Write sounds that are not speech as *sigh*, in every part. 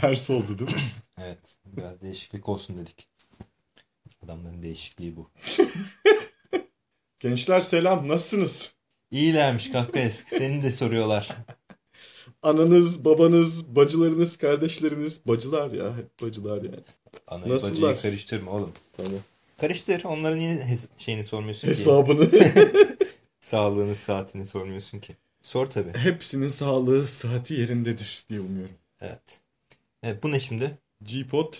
Ters oldu değil mi? *clears throat* Evet. Biraz değişiklik olsun dedik. Adamların değişikliği bu. *laughs* Gençler selam. Nasılsınız? İyilermiş Kafkaesk. Seni de soruyorlar. Ananız, babanız, bacılarınız, kardeşleriniz. Bacılar ya. Hep bacılar yani. Anayı Nasıllar? bacıyı karıştırma oğlum. Tamam. Karıştır. Onların yine şeyini sormuyorsun ki. Hesabını. *laughs* Sağlığını, saatini sormuyorsun ki. Sor tabii. Hepsinin sağlığı, saati yerindedir diye umuyorum. Evet. Evet bu ne şimdi? G-Pod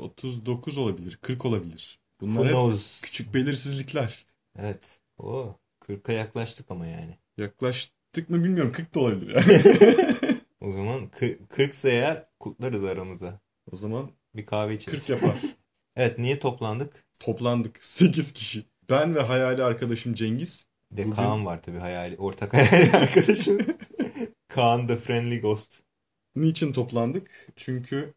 39 olabilir, 40 olabilir. Who Bunlar hep knows? küçük belirsizlikler. Evet. Oo. 40'a yaklaştık ama yani. Yaklaştık mı bilmiyorum. 40 da olabilir yani. *laughs* O zaman 40 ise eğer kutlarız aramızda. o zaman Bir kahve 40 içeriz. yapar. *laughs* Evet niye toplandık? Toplandık. 8 kişi. Ben ve hayali arkadaşım Cengiz. De Bugün- Kaan var tabii hayali. Ortak hayali arkadaşım. *laughs* Kaan the Friendly Ghost. Niçin toplandık? Çünkü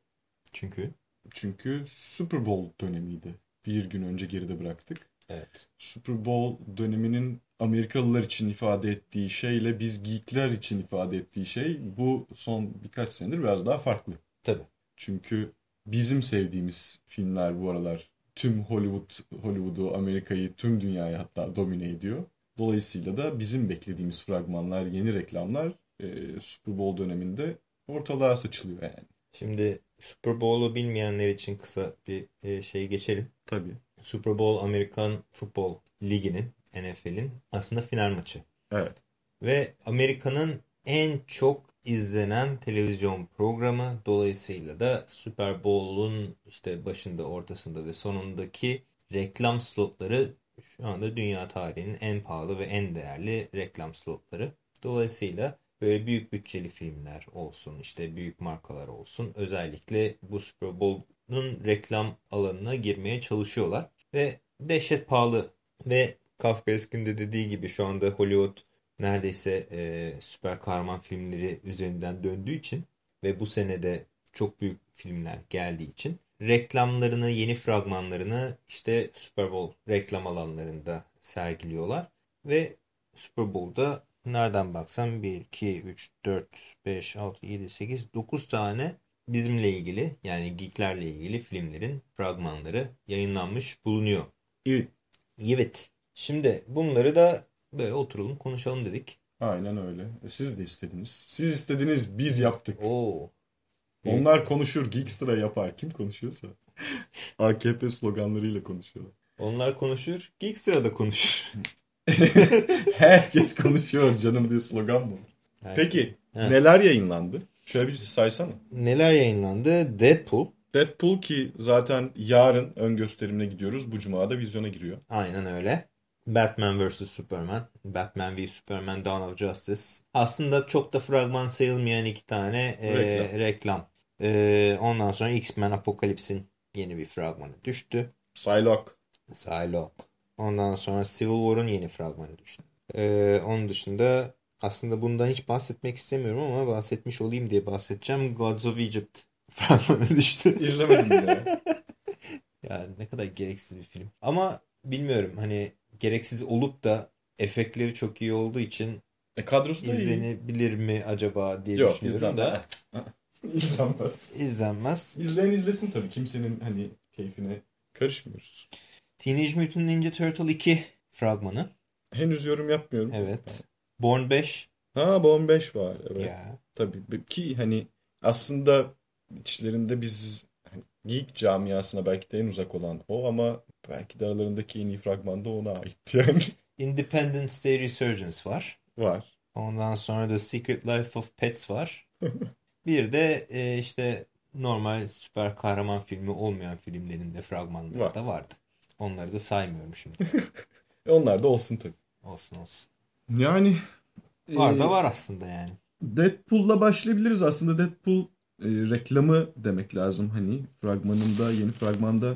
Çünkü. çünkü Super Bowl dönemiydi. Bir gün önce geride bıraktık. Evet. Super Bowl döneminin Amerikalılar için ifade ettiği şeyle biz geekler için ifade ettiği şey bu son birkaç senedir biraz daha farklı. Tabii. Çünkü bizim sevdiğimiz filmler bu aralar tüm Hollywood, Hollywood'u, Amerika'yı, tüm dünyayı hatta domine ediyor. Dolayısıyla da bizim beklediğimiz fragmanlar, yeni reklamlar e, Super Bowl döneminde ortalığa saçılıyor yani. Şimdi Super Bowl'u bilmeyenler için kısa bir e, şey geçelim. Tabii. Super Bowl Amerikan Futbol Ligi'nin, NFL'in aslında final maçı. Evet. Ve Amerika'nın en çok izlenen televizyon programı. Dolayısıyla da Super Bowl'un işte başında, ortasında ve sonundaki reklam slotları şu anda dünya tarihinin en pahalı ve en değerli reklam slotları. Dolayısıyla böyle büyük bütçeli filmler olsun, işte büyük markalar olsun özellikle bu Super Bowl'un reklam alanına girmeye çalışıyorlar. Ve dehşet pahalı ve Kafkaesk'in de dediği gibi şu anda Hollywood neredeyse e, süper kahraman filmleri üzerinden döndüğü için ve bu senede çok büyük filmler geldiği için reklamlarını, yeni fragmanlarını işte Super Bowl reklam alanlarında sergiliyorlar ve Super Bowl'da nereden baksan 1, 2, 3, 4, 5, 6, 7, 8, 9 tane bizimle ilgili yani geeklerle ilgili filmlerin fragmanları yayınlanmış bulunuyor. Evet. Evet. Şimdi bunları da böyle oturalım konuşalım dedik. Aynen öyle. E, Siz de istediniz. Siz istediniz, biz yaptık. Oo. Onlar konuşur, Geekstra yapar. Kim konuşuyorsa. *laughs* AKP sloganlarıyla konuşuyorlar. Onlar konuşur. Geekstra da konuşur. *laughs* *laughs* Herkes konuşuyor canım diye slogan mı? Peki Evet. neler yayınlandı? Şöyle bir saysana. Neler yayınlandı? Deadpool. Deadpool ki zaten yarın ön gösterimine gidiyoruz. Bu cumada vizyona giriyor. Aynen öyle. Batman vs. Superman. Batman v Superman Dawn of Justice. Aslında çok da fragman sayılmayan iki tane e, Reklam. reklam. E, ondan sonra X-Men Apocalypse'in yeni bir fragmanı düştü. Psylocke. Psylocke. Ondan sonra Civil War'un yeni fragmanı düştü. Ee, onun dışında aslında bundan hiç bahsetmek istemiyorum ama bahsetmiş olayım diye bahsedeceğim. Gods of Egypt *laughs* fragmanı düştü. İzlemedim bile. *laughs* Ya ne kadar gereksiz bir film. Ama bilmiyorum hani gereksiz olup da efektleri çok iyi olduğu için E kadrosu da iyi. izlenebilir mi acaba diye Yok düşünüyorum da izlenmez. *laughs* İzlenmez. izlenmez. İzleyen izlesin tabii. Kimsenin hani keyfine karışmıyoruz. Teenage Mutant Ninja Turtle 2 fragmanı. Henüz yorum yapmıyorum. Evet. Born 5. Ha Bomb 5 var. Evet. Ya. Tabii ki hani aslında içlerinde biz hani geek camiasına belki de en uzak olan o ama belki de aralarındaki en iyi fragman da ona ait *laughs* yani. Independence Day Resurgence var. var. Ondan sonra The Secret Life of Pets var. *laughs* Bir de e, işte normal süper kahraman filmi olmayan filmlerin de fragmanları Var. da vardı. Onları da saymıyorum şimdi. *laughs* E onlar da olsun tabii. Olsun olsun. Yani Var e, da var aslında yani. Deadpool'la başlayabiliriz aslında. Deadpool e, reklamı demek lazım hani fragmanında yeni fragmanda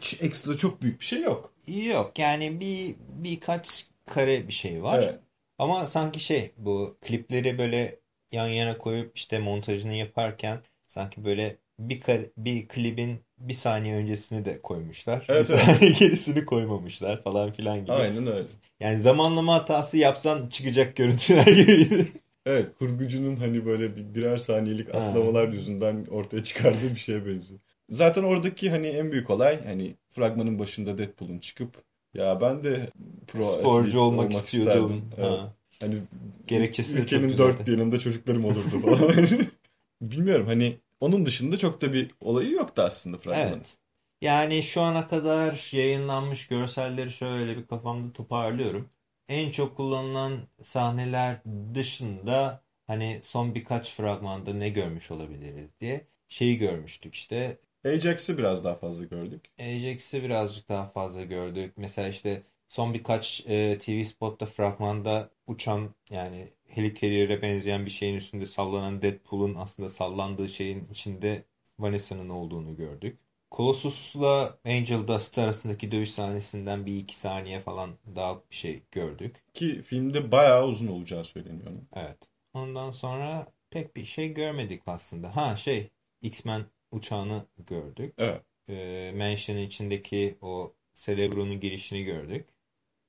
hiç ekstra çok büyük bir şey yok. Yok yani bir birkaç kare bir şey var. Evet. Ama sanki şey bu klipleri böyle yan yana koyup işte montajını yaparken sanki böyle bir, kare- bir klibin bir saniye öncesini de koymuşlar. Evet, bir evet. saniye *laughs* gerisini koymamışlar falan filan gibi. Aynen öyle. Yani zamanlama hatası yapsan çıkacak görüntüler gibiydi. *laughs* Evet kurgucunun hani böyle bir, birer saniyelik atlamalar yüzünden ortaya çıkardığı bir şeye benziyor. Zaten oradaki hani en büyük olay hani fragmanın başında Deadpool'un çıkıp ya ben de pro sporcu olmak, olmak istiyordum. Evet. Hani Gerekçesi ülkenin dört bir yanında çocuklarım olurdu falan. *laughs* Bilmiyorum hani onun dışında çok da bir olayı yoktu aslında fragmanın. Evet. Yani şu ana kadar yayınlanmış görselleri şöyle bir kafamda toparlıyorum. En çok kullanılan sahneler dışında hani son birkaç fragmanda ne görmüş olabiliriz diye şeyi görmüştük işte. Ajax'ı biraz daha fazla gördük. Ajax'ı birazcık daha fazla gördük. Mesela işte son birkaç e, TV spotta fragmanda uçan yani helicarrier'e benzeyen bir şeyin üstünde sallanan Deadpool'un aslında sallandığı şeyin içinde Vanessa'nın olduğunu gördük. Colossus'la Angel Dust arasındaki dövüş sahnesinden bir iki saniye falan daha bir şey gördük. Ki filmde bayağı uzun olacağı söyleniyor. Evet. Ondan sonra pek bir şey görmedik aslında. Ha şey X-Men uçağını gördük. Evet. E, Mansion'ın içindeki o Cerebro'nun girişini gördük.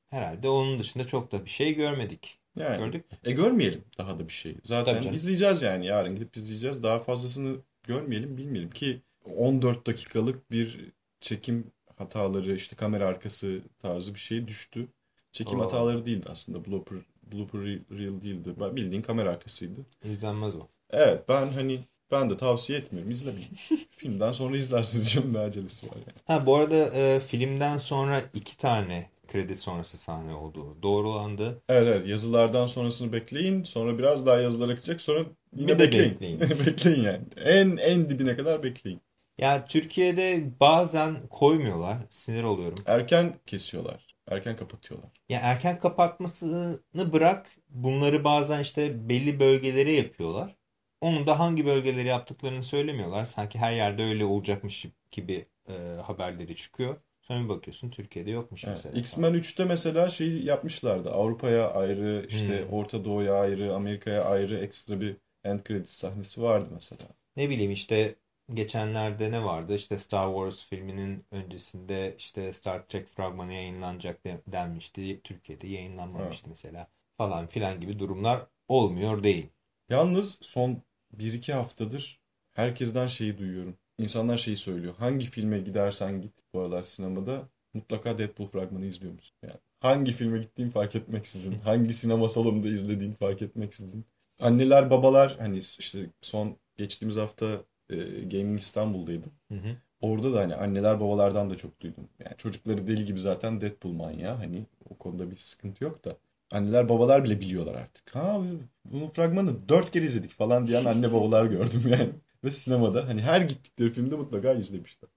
Herhalde onun dışında çok da bir şey görmedik. Yani, Gördük? E görmeyelim daha da bir şey. Zaten izleyeceğiz yani yarın gidip izleyeceğiz. Daha fazlasını görmeyelim bilmeyelim ki 14 dakikalık bir çekim hataları işte kamera arkası tarzı bir şey düştü. Çekim Oo. hataları değildi aslında. Blooper, blooper reel değildi. Bildiğin kamera arkasıydı. İzlenmez o. Evet ben hani ben de tavsiye etmiyorum. İzlemeyin. *laughs* Filmden sonra izlersiniz *laughs* ne acelesi var yani. Ha bu arada e, filmden sonra iki tane kredi sonrası sahne olduğu doğrulandı. Evet evet yazılardan sonrasını bekleyin. Sonra biraz daha yazılar akacak. Sonra yine bir bekleyin. bekleyin. *laughs* bekleyin yani. En en dibine kadar bekleyin. Ya Türkiye'de bazen koymuyorlar. Sinir oluyorum. Erken kesiyorlar. Erken kapatıyorlar. Ya erken kapatmasını bırak. Bunları bazen işte belli bölgelere yapıyorlar. Onu da hangi bölgeleri yaptıklarını söylemiyorlar. Sanki her yerde öyle olacakmış gibi e, haberleri çıkıyor. Sonra bir bakıyorsun Türkiye'de yokmuş evet. mesela. X-Men 3'te mesela şey yapmışlardı. Avrupa'ya ayrı, işte hmm. Orta Doğu'ya ayrı, Amerika'ya ayrı ekstra bir end credit sahnesi vardı mesela. Ne bileyim işte geçenlerde ne vardı? İşte Star Wars filminin öncesinde işte Star Trek fragmanı yayınlanacak denmişti. Türkiye'de yayınlanmamıştı evet. mesela falan filan gibi durumlar olmuyor değil. Yalnız son 1-2 haftadır herkesten şeyi duyuyorum. İnsanlar şeyi söylüyor. Hangi filme gidersen git bu aralar sinemada mutlaka Deadpool fragmanı izliyor musun? Yani hangi filme gittiğin fark etmeksizin, *laughs* hangi sinema salonunda izlediğin fark etmeksizin. Anneler babalar hani işte son geçtiğimiz hafta e, Gaming İstanbul'daydım. Hı hı. Orada da hani anneler babalardan da çok duydum. Yani çocukları deli gibi zaten Deadpool manyağı. Hani o konuda bir sıkıntı yok da. Anneler babalar bile biliyorlar artık. Ha bunun fragmanı dört kere izledik falan diyen anne babalar gördüm *laughs* yani. Ve sinemada hani her gittikleri filmde mutlaka izlemişler.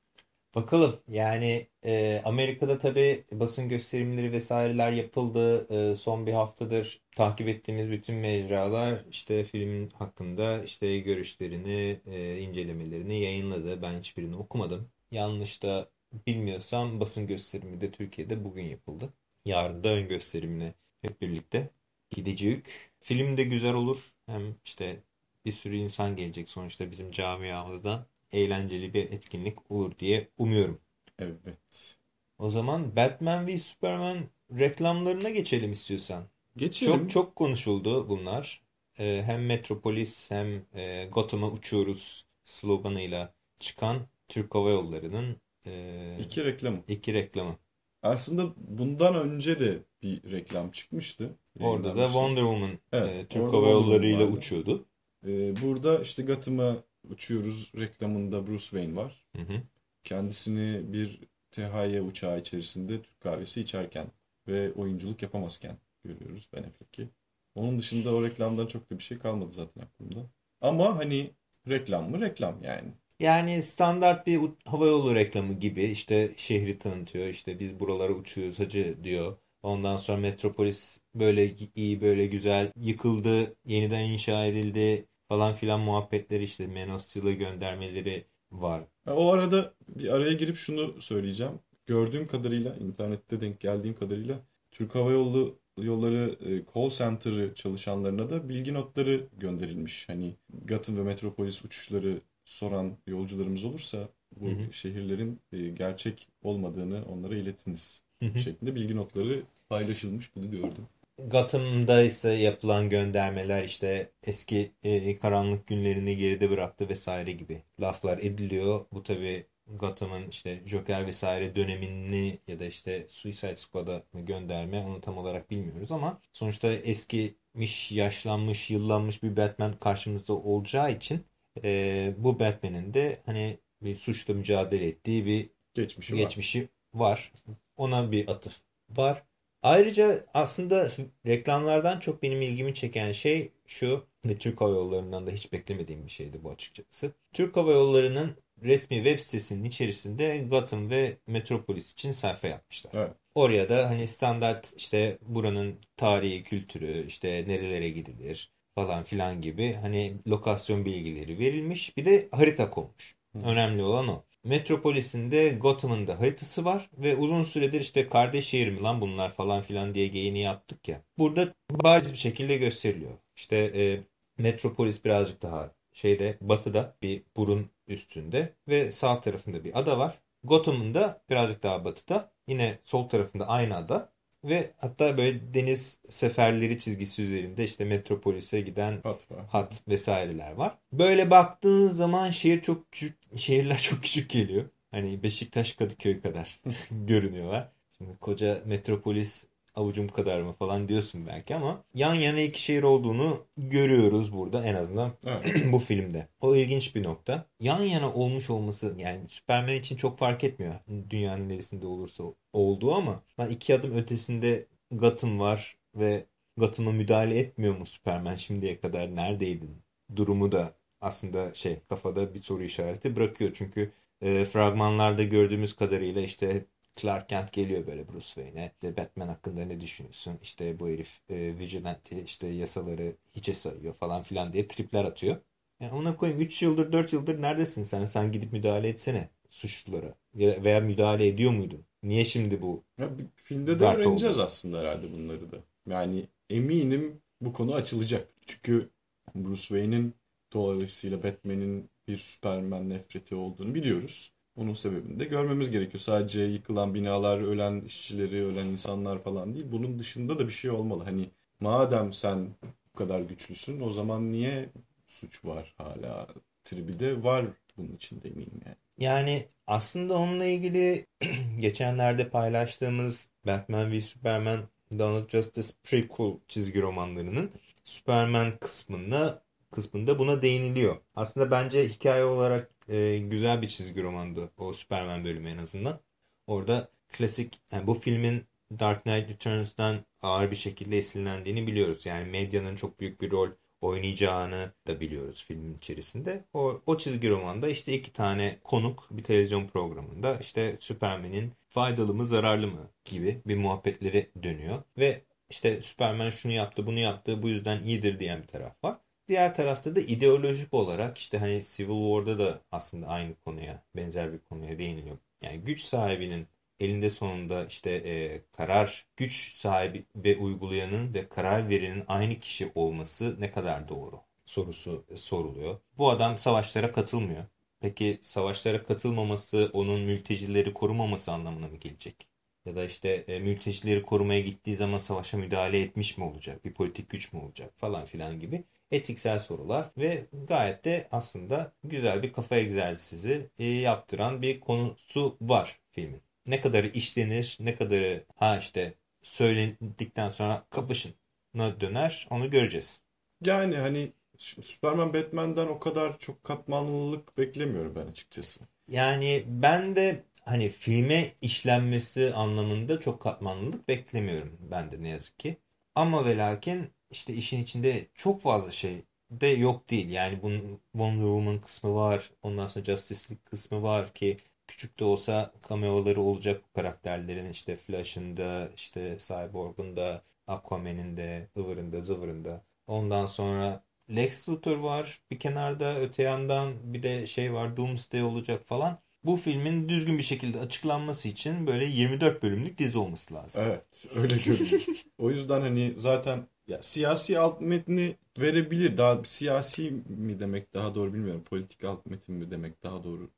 Bakalım yani e, Amerika'da tabi basın gösterimleri vesaireler yapıldı. E, son bir haftadır takip ettiğimiz bütün mecralar işte filmin hakkında işte görüşlerini, e, incelemelerini yayınladı. Ben hiçbirini okumadım. Yanlış da bilmiyorsam basın gösterimi de Türkiye'de bugün yapıldı. Yarın da ön gösterimine hep birlikte gideceğiz. Film de güzel olur. Hem işte bir sürü insan gelecek sonuçta bizim camiamızdan eğlenceli bir etkinlik olur diye umuyorum. Evet. O zaman Batman v Superman reklamlarına geçelim istiyorsan. Geçelim. Çok çok konuşuldu bunlar. Ee, hem Metropolis hem e, Gotham'a uçuyoruz sloganıyla çıkan Türk Hava Yolları'nın e, iki reklamı. İki reklamı. Aslında bundan önce de bir reklam çıkmıştı. Orada da Wonder Woman evet, e, Türk Hava Yolları ile uçuyordu. E, burada işte Gotham'a uçuyoruz reklamında Bruce Wayne var. Hı hı. Kendisini bir THY uçağı içerisinde Türk kahvesi içerken ve oyunculuk yapamazken görüyoruz Ben Affleck'i. Onun dışında o reklamdan çok da bir şey kalmadı zaten aklımda. Ama hani reklam mı reklam yani. Yani standart bir hava yolu reklamı gibi işte şehri tanıtıyor. İşte biz buralara uçuyoruz hacı diyor. Ondan sonra Metropolis böyle iyi böyle güzel yıkıldı, yeniden inşa edildi falan filan muhabbetleri işte Menos göndermeleri var. O arada bir araya girip şunu söyleyeceğim. Gördüğüm kadarıyla internette denk geldiğim kadarıyla Türk Hava Yolu yolları e, call center'ı çalışanlarına da bilgi notları gönderilmiş. Hani Gotham ve Metropolis uçuşları soran yolcularımız olursa bu hı hı. şehirlerin e, gerçek olmadığını onlara iletiniz hı hı. şeklinde bilgi notları paylaşılmış. Bunu gördüm. Gotham'da ise yapılan göndermeler işte eski e, karanlık günlerini geride bıraktı vesaire gibi laflar ediliyor. Bu tabi Gotham'ın işte Joker vesaire dönemini ya da işte Suicide Squad'a gönderme onu tam olarak bilmiyoruz ama sonuçta eskimiş, yaşlanmış, yıllanmış bir Batman karşımızda olacağı için e, bu Batman'in de hani bir suçla mücadele ettiği bir geçmişi, geçmişi var. var. Ona bir atıf var. Ayrıca aslında reklamlardan çok benim ilgimi çeken şey şu ve Türk Hava Yolları'ndan da hiç beklemediğim bir şeydi bu açıkçası. Türk Hava Yolları'nın resmi web sitesinin içerisinde Gotham ve Metropolis için sayfa yapmışlar. Evet. Oraya da hani standart işte buranın tarihi, kültürü, işte nerelere gidilir falan filan gibi hani lokasyon bilgileri verilmiş. Bir de harita konmuş. Önemli olan o. Metropolis'in de Gotham'ın da haritası var ve uzun süredir işte kardeş şehir mi lan bunlar falan filan diye geyini yaptık ya. Burada bariz bir şekilde gösteriliyor. İşte e, Metropolis birazcık daha şeyde batıda bir burun üstünde ve sağ tarafında bir ada var. Gotham'ın da birazcık daha batıda yine sol tarafında aynı ada ve hatta böyle deniz seferleri çizgisi üzerinde işte metropolise giden hat, var. hat vesaireler var. Böyle baktığın zaman şehir çok küçük, şehirler *laughs* çok küçük geliyor. Hani Beşiktaş Kadıköy kadar *laughs* görünüyorlar. Şimdi koca metropolis avucum kadar mı falan diyorsun belki ama yan yana iki şehir olduğunu görüyoruz burada en azından evet. *clears throat* bu filmde. O ilginç bir nokta. Yan yana olmuş olması yani Superman için çok fark etmiyor dünyanın neresinde olursa olduğu ama iki adım ötesinde Gotham var ve Gotham'a müdahale etmiyor mu Superman şimdiye kadar neredeydin durumu da aslında şey kafada bir soru işareti bırakıyor. Çünkü e, fragmanlarda gördüğümüz kadarıyla işte Clark Kent geliyor böyle Bruce Wayne'e. İşte Batman hakkında ne düşünüyorsun? İşte bu herif e, vigilante işte yasaları hiçe sayıyor falan filan diye tripler atıyor. Yani ona koyayım 3 yıldır 4 yıldır neredesin sen? Sen gidip müdahale etsene suçlulara. Veya müdahale ediyor muydun? Niye şimdi bu? Ya, filmde de öğreneceğiz oldu? aslında herhalde bunları da. Yani eminim bu konu açılacak. Çünkü Bruce Wayne'in dolayısıyla Batman'in bir Superman nefreti olduğunu biliyoruz. Onun sebebini de görmemiz gerekiyor. Sadece yıkılan binalar, ölen işçileri, ölen insanlar falan değil. Bunun dışında da bir şey olmalı. Hani madem sen bu kadar güçlüsün o zaman niye suç var hala? Tribi de var bunun içinde eminim yani. Yani aslında onunla ilgili *clears throat* geçenlerde paylaştığımız Batman v Superman of Justice prequel çizgi romanlarının Superman kısmında kısmında buna değiniliyor. Aslında bence hikaye olarak e, güzel bir çizgi romandı o Superman bölümü en azından. Orada klasik yani bu filmin Dark Knight Returns'dan ağır bir şekilde esinlendiğini biliyoruz. Yani medyanın çok büyük bir rol oynayacağını da biliyoruz filmin içerisinde. O, o çizgi romanda işte iki tane konuk bir televizyon programında işte Superman'in faydalı mı zararlı mı gibi bir muhabbetleri dönüyor. Ve işte Superman şunu yaptı bunu yaptı bu yüzden iyidir diyen bir taraf var. Diğer tarafta da ideolojik olarak işte hani Civil War'da da aslında aynı konuya benzer bir konuya değiniliyor. Yani güç sahibinin elinde sonunda işte e, karar güç sahibi ve uygulayanın ve karar verenin aynı kişi olması ne kadar doğru sorusu soruluyor. Bu adam savaşlara katılmıyor. Peki savaşlara katılmaması onun mültecileri korumaması anlamına mı gelecek? Ya da işte e, mültecileri korumaya gittiği zaman savaşa müdahale etmiş mi olacak? Bir politik güç mü olacak? Falan filan gibi etiksel sorular ve gayet de aslında güzel bir kafa egzersizi e, yaptıran bir konusu var filmin. Ne kadarı işlenir, ne kadarı ha işte söylendikten sonra kapışın döner onu göreceğiz. Yani hani Superman Batman'den o kadar çok katmanlılık beklemiyorum ben açıkçası. Yani ben de hani filme işlenmesi anlamında çok katmanlılık beklemiyorum ben de ne yazık ki. Ama ve lakin işte işin içinde çok fazla şey de yok değil. Yani bunun Wonder Woman kısmı var. Ondan sonra Justice League kısmı var ki küçük de olsa cameoları olacak bu karakterlerin işte Flash'ın da işte Cyborg'un da Aquaman'in de ıvırında zıvırında. Ondan sonra Lex Luthor var bir kenarda öte yandan bir de şey var Doomsday olacak falan. Bu filmin düzgün bir şekilde açıklanması için böyle 24 bölümlük dizi olması lazım. Evet öyle görünüyor. *laughs* o yüzden hani zaten ya siyasi alt metni verebilir. Daha siyasi mi demek daha doğru bilmiyorum. Politik alt metin mi demek daha doğru.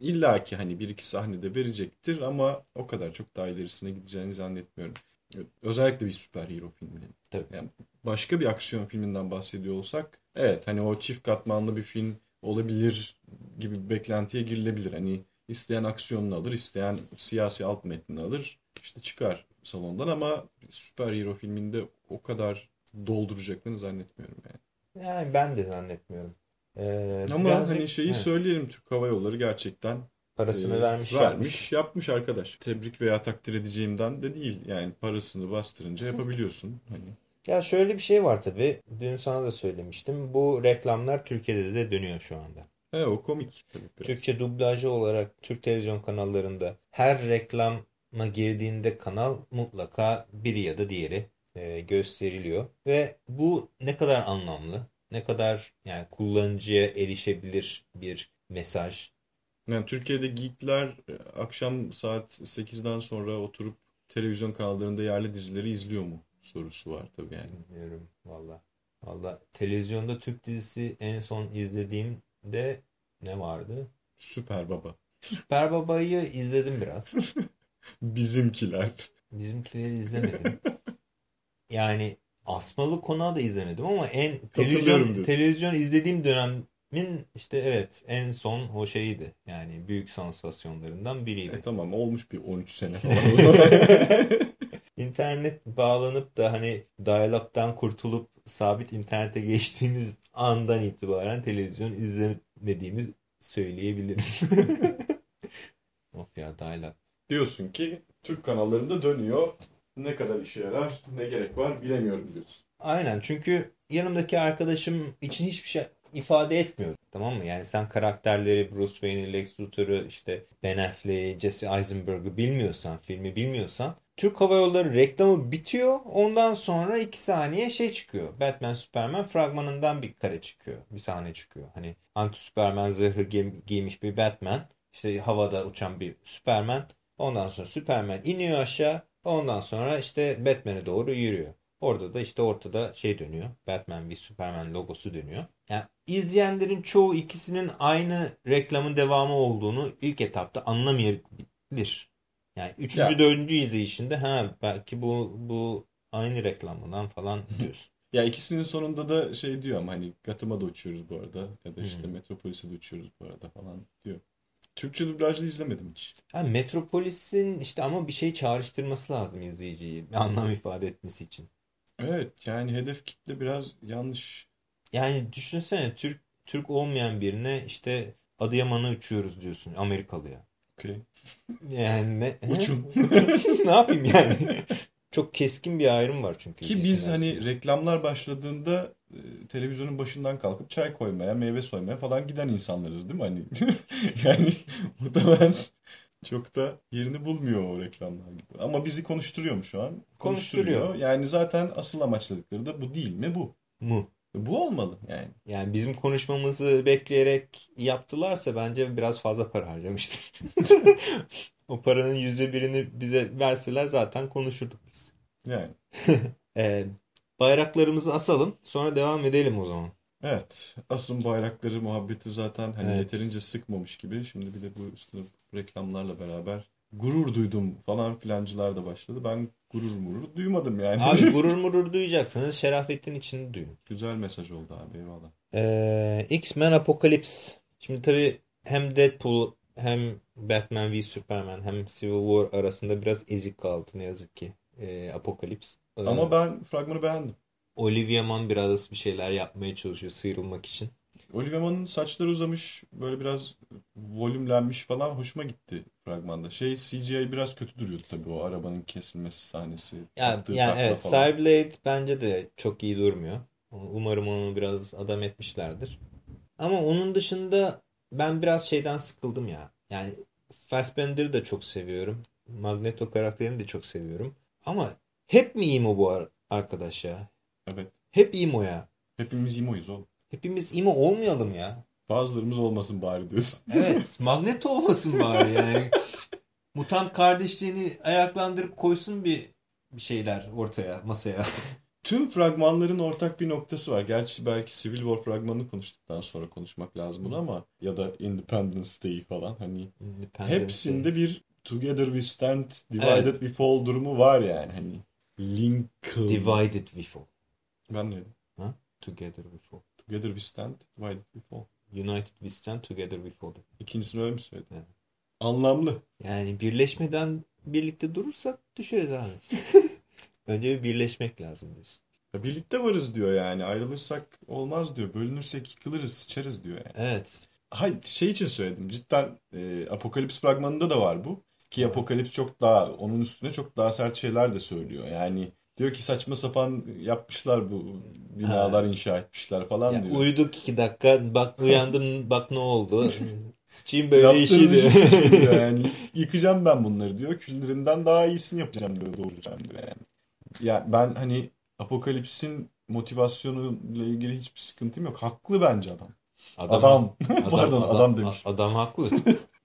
İlla ki hani bir iki sahnede verecektir ama o kadar çok daha ilerisine gideceğini zannetmiyorum. Özellikle bir süper hero filmi. Tabii. Yani başka bir aksiyon filminden bahsediyor olsak evet hani o çift katmanlı bir film olabilir gibi bir beklentiye girilebilir. Hani isteyen aksiyonunu alır, isteyen siyasi alt metnini alır. işte çıkar salondan ama süper hero filminde o kadar dolduracaklarını zannetmiyorum yani. Yani ben de zannetmiyorum. Ee, ama birazcık- hani şeyi Evet. söyleyelim Türk Hava Yolları gerçekten parasını e, vermiş, vermiş yapmış arkadaş. Tebrik veya takdir edeceğimden de değil. Yani parasını bastırınca yapabiliyorsun. *laughs* Hani Ya şöyle bir şey var tabii. Dün sana da söylemiştim. Bu reklamlar Türkiye'de de dönüyor şu anda. evet o komik. Türkçe dublajı olarak Türk televizyon kanallarında her reklama girdiğinde kanal mutlaka biri ya da diğeri e, gösteriliyor. Ve bu ne kadar anlamlı, ne kadar yani kullanıcıya erişebilir bir mesaj. Yani Türkiye'de geekler e, akşam saat 8'den sonra oturup televizyon kanallarında yerli dizileri izliyor mu sorusu var tabii yani. Bilmiyorum valla. Valla televizyonda Türk dizisi en son izlediğimde ne vardı? Süper Baba. Süper Baba'yı izledim biraz. *laughs* Bizimkiler. Bizimkileri izlemedim. *laughs* Yani Asmalı Konağı da izlemedim ama en televizyon televizyon izlediğim dönemin işte evet en son o şeydi. Yani büyük sansasyonlarından biriydi. E, tamam olmuş bir 13 sene *laughs* falan. *laughs* İnternet bağlanıp da hani dial-up'tan kurtulup sabit internete geçtiğimiz andan itibaren televizyon izlemediğimiz söyleyebilirim. Of ya dial-up. Diyorsun ki Türk kanallarında dönüyor. Ne kadar işe yarar, ne gerek var bilemiyorum diyorsun. Aynen çünkü yanımdaki arkadaşım için hiçbir şey ifade etmiyor. Tamam mı? Yani sen karakterleri Bruce Wayne'i, Lex Luthor'ı, işte Ben Affleck'i, Jesse Eisenberg'ı bilmiyorsan, filmi bilmiyorsan Türk Hava Yolları reklamı bitiyor. Ondan sonra iki saniye şey çıkıyor. Batman Superman fragmanından bir kare çıkıyor. Bir sahne çıkıyor. Hani anti Superman zırhı giy- giymiş bir Batman. işte havada uçan bir Superman. Ondan sonra Superman iniyor aşağı. Ondan sonra işte Batman'e doğru yürüyor. Orada da işte ortada şey dönüyor. Batman ve Superman logosu dönüyor. Yani izleyenlerin çoğu ikisinin aynı reklamın devamı olduğunu ilk etapta anlamayabilir. Yani üçüncü, Ya. dördüncü izleyişinde ha belki bu bu aynı reklamından falan diyorsun. Ya ikisinin sonunda da şey diyor ama hani Gotham'a da uçuyoruz bu arada. Ya da işte Hmm. Metropolis'e de uçuyoruz bu arada falan diyor. Türkçe dublajlı izlemedim hiç. Ha, Metropolis'in işte ama bir şey çağrıştırması lazım izleyiciyi. Bir anlam ifade etmesi için. Evet yani hedef kitle biraz yanlış. Yani düşünsene Türk Türk olmayan birine işte Adıyaman'a uçuyoruz diyorsun Amerikalıya. Okey. Yani ne, *laughs* Uçun. *laughs* ne yapayım yani? Çok keskin bir ayrım var çünkü. Ki biz hani reklamlar başladığında televizyonun başından kalkıp çay koymaya, meyve soymaya falan giden insanlarız değil mi? Hani *laughs* yani muhtemelen çok da yerini bulmuyor o reklamlar gibi. Ama bizi konuşturuyor mu şu an? Konuşturuyor. Yani zaten asıl amaçladıkları da bu değil mi bu? mu? Bu olmalı yani. Yani bizim konuşmamızı bekleyerek yaptılarsa bence biraz fazla para harcamıştır. *laughs* O paranın yüzde birini bize verseler zaten konuşurduk biz. Yani *laughs* Ee, bayraklarımızı asalım sonra devam edelim o zaman. evet. Asım bayrakları muhabbeti zaten hani Evet. yeterince sıkmamış gibi. Şimdi bir de bu üstüne reklamlarla beraber gurur duydum falan filancılar da başladı. Ben gurur murur duymadım yani. Abi *laughs* gurur murur duyacaksanız Şerafettin için duyun. Güzel mesaj oldu abi eyvallah. Ee, X-Men Apocalypse. Şimdi tabii hem Deadpool hem Batman v Superman hem Civil War arasında biraz ezik kaldı ne yazık ki ee, Apocalypse. Ee, Ama ben fragmanı beğendim. Olivia Munn biraz bir şeyler yapmaya çalışıyor sıyrılmak için. Olivia Munn'ın saçları uzamış, böyle biraz volümlenmiş falan hoşuma gitti fragmanda. Şey CGI biraz kötü duruyordu tabii o arabanın kesilmesi sahnesi. Yani takla evet falan. Cyblade bence de çok iyi durmuyor. Umarım onu biraz adam etmişlerdir. Ama onun dışında ben biraz şeyden sıkıldım ya. Yani Fassbender'ı da çok seviyorum. Magneto karakterini de çok seviyorum. Ama hep mi emo bu ar- arkadaş ya? Evet. Hep emo ya. Hepimiz imoyuz oğlum. Hepimiz emo olmayalım ya. Bazılarımız olmasın bari diyorsun. *laughs* Evet, Magneto olmasın bari yani. Mutant kardeşliğini ayaklandırıp koysun bir şeyler ortaya, masaya. *laughs* Tüm fragmanların ortak bir noktası var. Gerçi belki Civil War fragmanını konuştuktan sonra konuşmak lazım bunu ama ya da Independence Day falan hani hepsinde bir Together We Stand, Divided We Fall durumu var yani hani. Lincoln. Divided we fall. Ben ne dedim? Ha? Together we fall. Together we stand, divided we fall. United we stand, together we fall. İkincisini öyle mi söyledin? Evet. Anlamlı. Yani birleşmeden birlikte durursak düşeriz abi. *laughs* Önce bir birleşmek lazım diyorsun. Ya birlikte varız diyor yani. Ayrılırsak olmaz diyor. Bölünürsek yıkılırız, sıçarız diyor yani. Evet. Hayır şey için söyledim. Cidden e, Apokalips fragmanında da var bu. Ki Apokalips çok daha onun üstüne çok daha sert şeyler de söylüyor. Yani diyor ki saçma sapan yapmışlar bu binalar inşa etmişler falan Ya diyor. uyuduk iki dakika bak *laughs* uyandım bak ne oldu. Sıçayım böyle işi diyor *laughs* yani. Yıkacağım ben bunları diyor. Küllerinden daha iyisini yapacağım diyor. Doğuracağım diyor yani. Ya ben hani Apokalips'in motivasyonuyla ilgili hiçbir sıkıntım yok. Haklı bence adam. Adam. *laughs* Pardon, adam demiş. Adam haklı.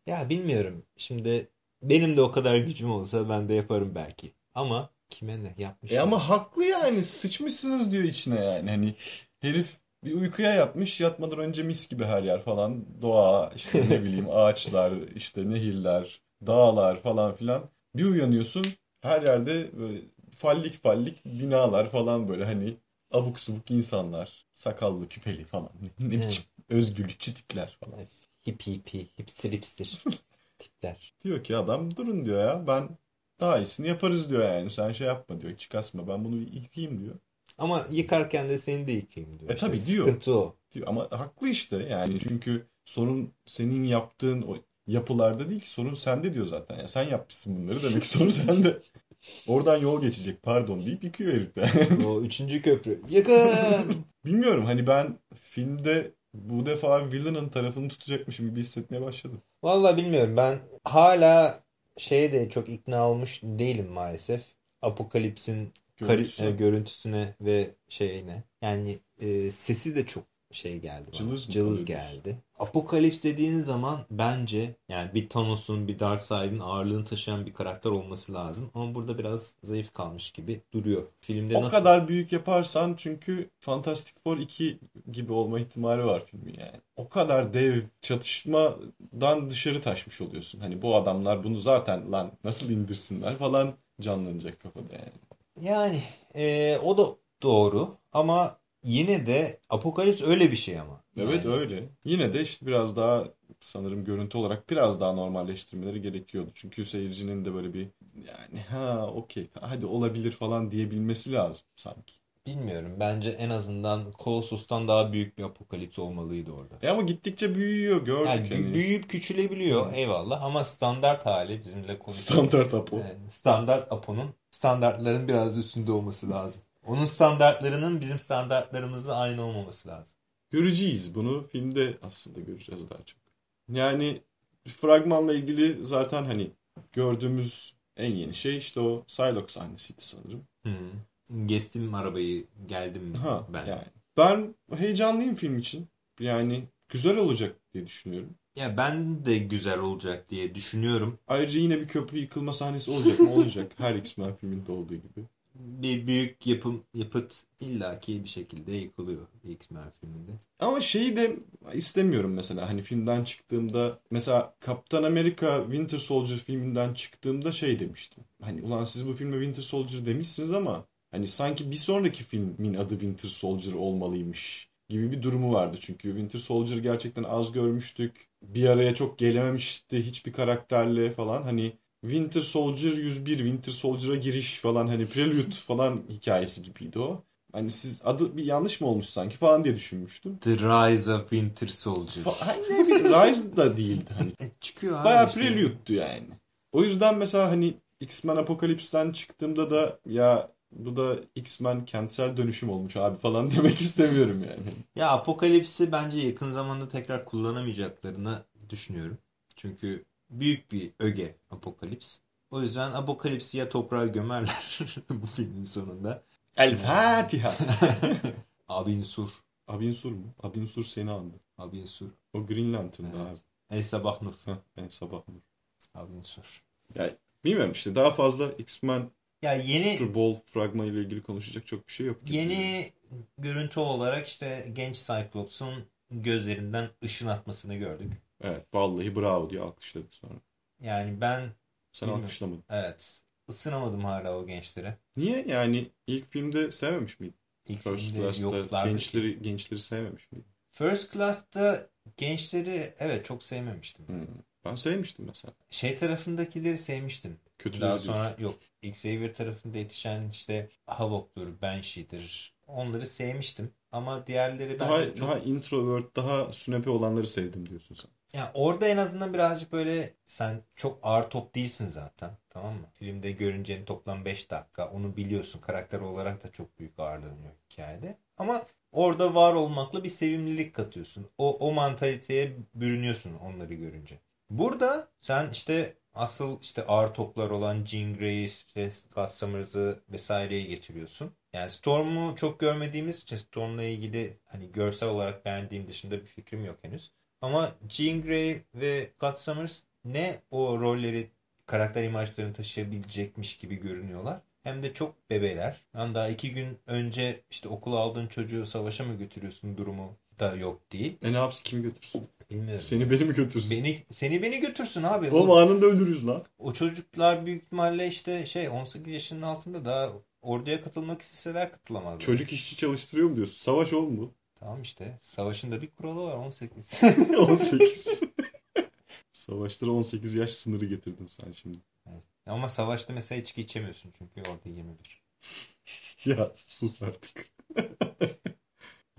ya bilmiyorum. Şimdi benim de o kadar gücüm olsa ben de yaparım belki. Ama kime ne yapmışlar. E ama haklı yani sıçmışsınız diyor içine yani. Hani herif bir uykuya yatmış yatmadan önce mis gibi her yer falan. Doğa işte ne bileyim *laughs* ağaçlar işte nehirler dağlar falan filan. Bir uyanıyorsun her yerde böyle fallik fallik binalar falan böyle hani abuk subuk insanlar. Sakallı küpeli falan. Ne biçim özgürlükçü tipler falan. Hippie hippie, hipster hipster *laughs* tipler. Diyor ki adam durun diyor ya ben daha iyisini yaparız diyor yani. Sen şey yapma diyor hiç kasma ben bunu yıkayayım diyor. Ama yıkarken de seni de yıkayayım diyor. E tabii İşte diyor. Sıkıntı o. diyor. Ama haklı işte yani çünkü sorun senin yaptığın o yapılarda değil ki sorun sende diyor zaten. Ya sen yapmışsın bunları demek ki sorun sende. *laughs* Oradan yol geçecek pardon deyip yıkıyor herif. O üçüncü köprü. Yakın. *laughs* Bilmiyorum hani ben filmde bu defa villain'ın tarafını tutacakmışım gibi hissetmeye başladım. Vallahi bilmiyorum. Ben hala şeye de çok ikna olmuş değilim maalesef. Apokalips'in Görüntüsü. e, görüntüsüne ve şeyine. Yani e, sesi de çok şey geldi bana. Cılız Cılız geldi. Apokalips dediğin zaman bence yani bir Thanos'un bir Darkseid'in ağırlığını taşıyan bir karakter olması lazım. Ama burada biraz zayıf kalmış gibi duruyor. Filmde O nasıl kadar büyük yaparsan çünkü Fantastic Four 2 gibi olma ihtimali var filmin yani. O kadar dev çatışmadan dışarı taşmış oluyorsun. Hani bu adamlar bunu zaten lan nasıl indirsinler falan canlanacak kafada yani. Yani e, o da doğru ama yine de Apokalips öyle bir şey ama. Evet Yani öyle. Yine de işte biraz daha sanırım görüntü olarak biraz daha normalleştirmeleri gerekiyordu. Çünkü seyircinin de böyle bir yani ha okey hadi olabilir falan diyebilmesi lazım sanki. Bilmiyorum. Bence en azından Colossus'tan daha büyük bir apokalips olmalıydı orada. E ama gittikçe büyüyor gördük Yani bü- büyüyüp küçülebiliyor eyvallah ama standart hali bizimle konuşuyoruz. Standart Apo. Yani standart Apo'nun standartların biraz üstünde olması lazım. Onun standartlarının bizim standartlarımızla aynı olmaması lazım. Göreceğiz bunu filmde aslında göreceğiz daha çok. Yani fragmanla ilgili zaten hani gördüğümüz en yeni şey işte o Psylocke sahnesiydi sanırım. Hmm. Geçtim arabayı geldim Ha ben. yani. Ben heyecanlıyım film için. Yani güzel olacak diye düşünüyorum. Ya ben de güzel olacak diye düşünüyorum. Ayrıca yine bir köprü yıkılma sahnesi olacak mı? *laughs* Olacak. Her X-Men filminde olduğu gibi. Bir büyük yapım yapıt illaki bir şekilde yıkılıyor X-Men filminde. Ama şeyi de istemiyorum mesela hani filmden çıktığımda mesela Kaptan Amerika Winter Soldier filminden çıktığımda şey demiştim. Hani ulan siz bu filme Winter Soldier demişsiniz ama hani sanki bir sonraki filmin adı Winter Soldier olmalıymış gibi bir durumu vardı. Çünkü Winter Soldier gerçekten az görmüştük. Bir araya çok gelememişti hiçbir karakterle falan. Hani Winter Soldier 101, Winter Soldier'a giriş falan hani Prelude falan hikayesi gibiydi o. Hani siz adı bir yanlış mı olmuş sanki falan diye düşünmüştüm. The Rise of Winter Soldier. Hani ne bileyim, Rise da değildi hani. *laughs* E, çıkıyor abi Bayağı işte. Prelude'du yani. O yüzden mesela hani X-Men Apocalypse'den çıktığımda da ya bu da X-Men kentsel dönüşüm olmuş abi falan *laughs* demek istemiyorum yani. Ya Apokalips'i bence yakın zamanda tekrar kullanamayacaklarını düşünüyorum. Çünkü büyük bir öge Apokalips. O yüzden Apokalips'i ya toprağa gömerler *laughs* bu filmin sonunda. El Fatiha. *laughs* Abin Sur. Abin Sur mu? Abin Sur seni andı. Abin Sur. O Green Lantern'da Evet. abi. El Sabah Nur. Heh, en sabah nur. Abin Sur. Yani bilmiyorum işte daha fazla X-Men Ya yeni Super Bowl fragmanı ile ilgili konuşacak çok bir şey yok. yeni görüntü olarak işte genç Cyclops'un gözlerinden ışın atmasını gördük. Evet vallahi bravo diye alkışladık sonra. Yani ben Sen Bilmiyorum. alkışlamadın. evet ısınamadım hala o gençlere. Niye? Yani ilk filmde sevmemiş miydin? İlk First Class'ta gençleri, gençleri sevmemiş miydin? First Class'ta gençleri evet çok sevmemiştim. Hmm. Ben sevmiştim mesela. Şey tarafındakileri sevmiştim. Kötüleri Daha diyorsun. sonra yok. Xavier tarafında yetişen işte Havok'tur, Banshee'dir. Onları sevmiştim. Ama diğerleri Daha, bence çok... daha introvert, daha sünepe olanları sevdim diyorsun sen. Ya orada en azından birazcık böyle sen çok ağır top değilsin zaten. Tamam mı? Filmde görüneceğin toplam 5 dakika. Onu biliyorsun. Karakter olarak da çok büyük ağırlığın yok hikayede. Ama orada var olmakla bir sevimlilik katıyorsun. O, o mantaliteye bürünüyorsun onları görünce. Burada sen işte asıl işte ağır toplar olan Jean Grey'i, işte Scott Summers'ı vesaireyi getiriyorsun. Yani Storm'u çok görmediğimiz için Storm'la ilgili hani görsel olarak beğendiğim dışında bir fikrim yok henüz. Ama Jean Grey ve Scott Summers ne o rolleri karakter imajlarını taşıyabilecekmiş gibi görünüyorlar. Hem de çok bebeler. Yani daha iki gün önce işte okula aldığın çocuğu savaşa mı götürüyorsun durumu da yok değil. E ne yapsın kim götürsün? Bilmiyorum. Seni beni mi götürsün? Beni, seni beni götürsün abi. Oğlum O, anında ölürüz lan. o çocuklar büyük ihtimalle işte şey 18 yaşının altında daha orduya katılmak isteseler katılamazlar. Çocuk işçi çalıştırıyor mu diyorsun? Savaş oğlum bu. Tamam işte. Savaşın da bir kuralı var 18. 18. *laughs* *laughs* Savaşlara 18 yaş sınırı getirdin sen şimdi. Evet. Ama savaşta mesela içki içemiyorsun çünkü orada 21. *laughs* Ya sus artık.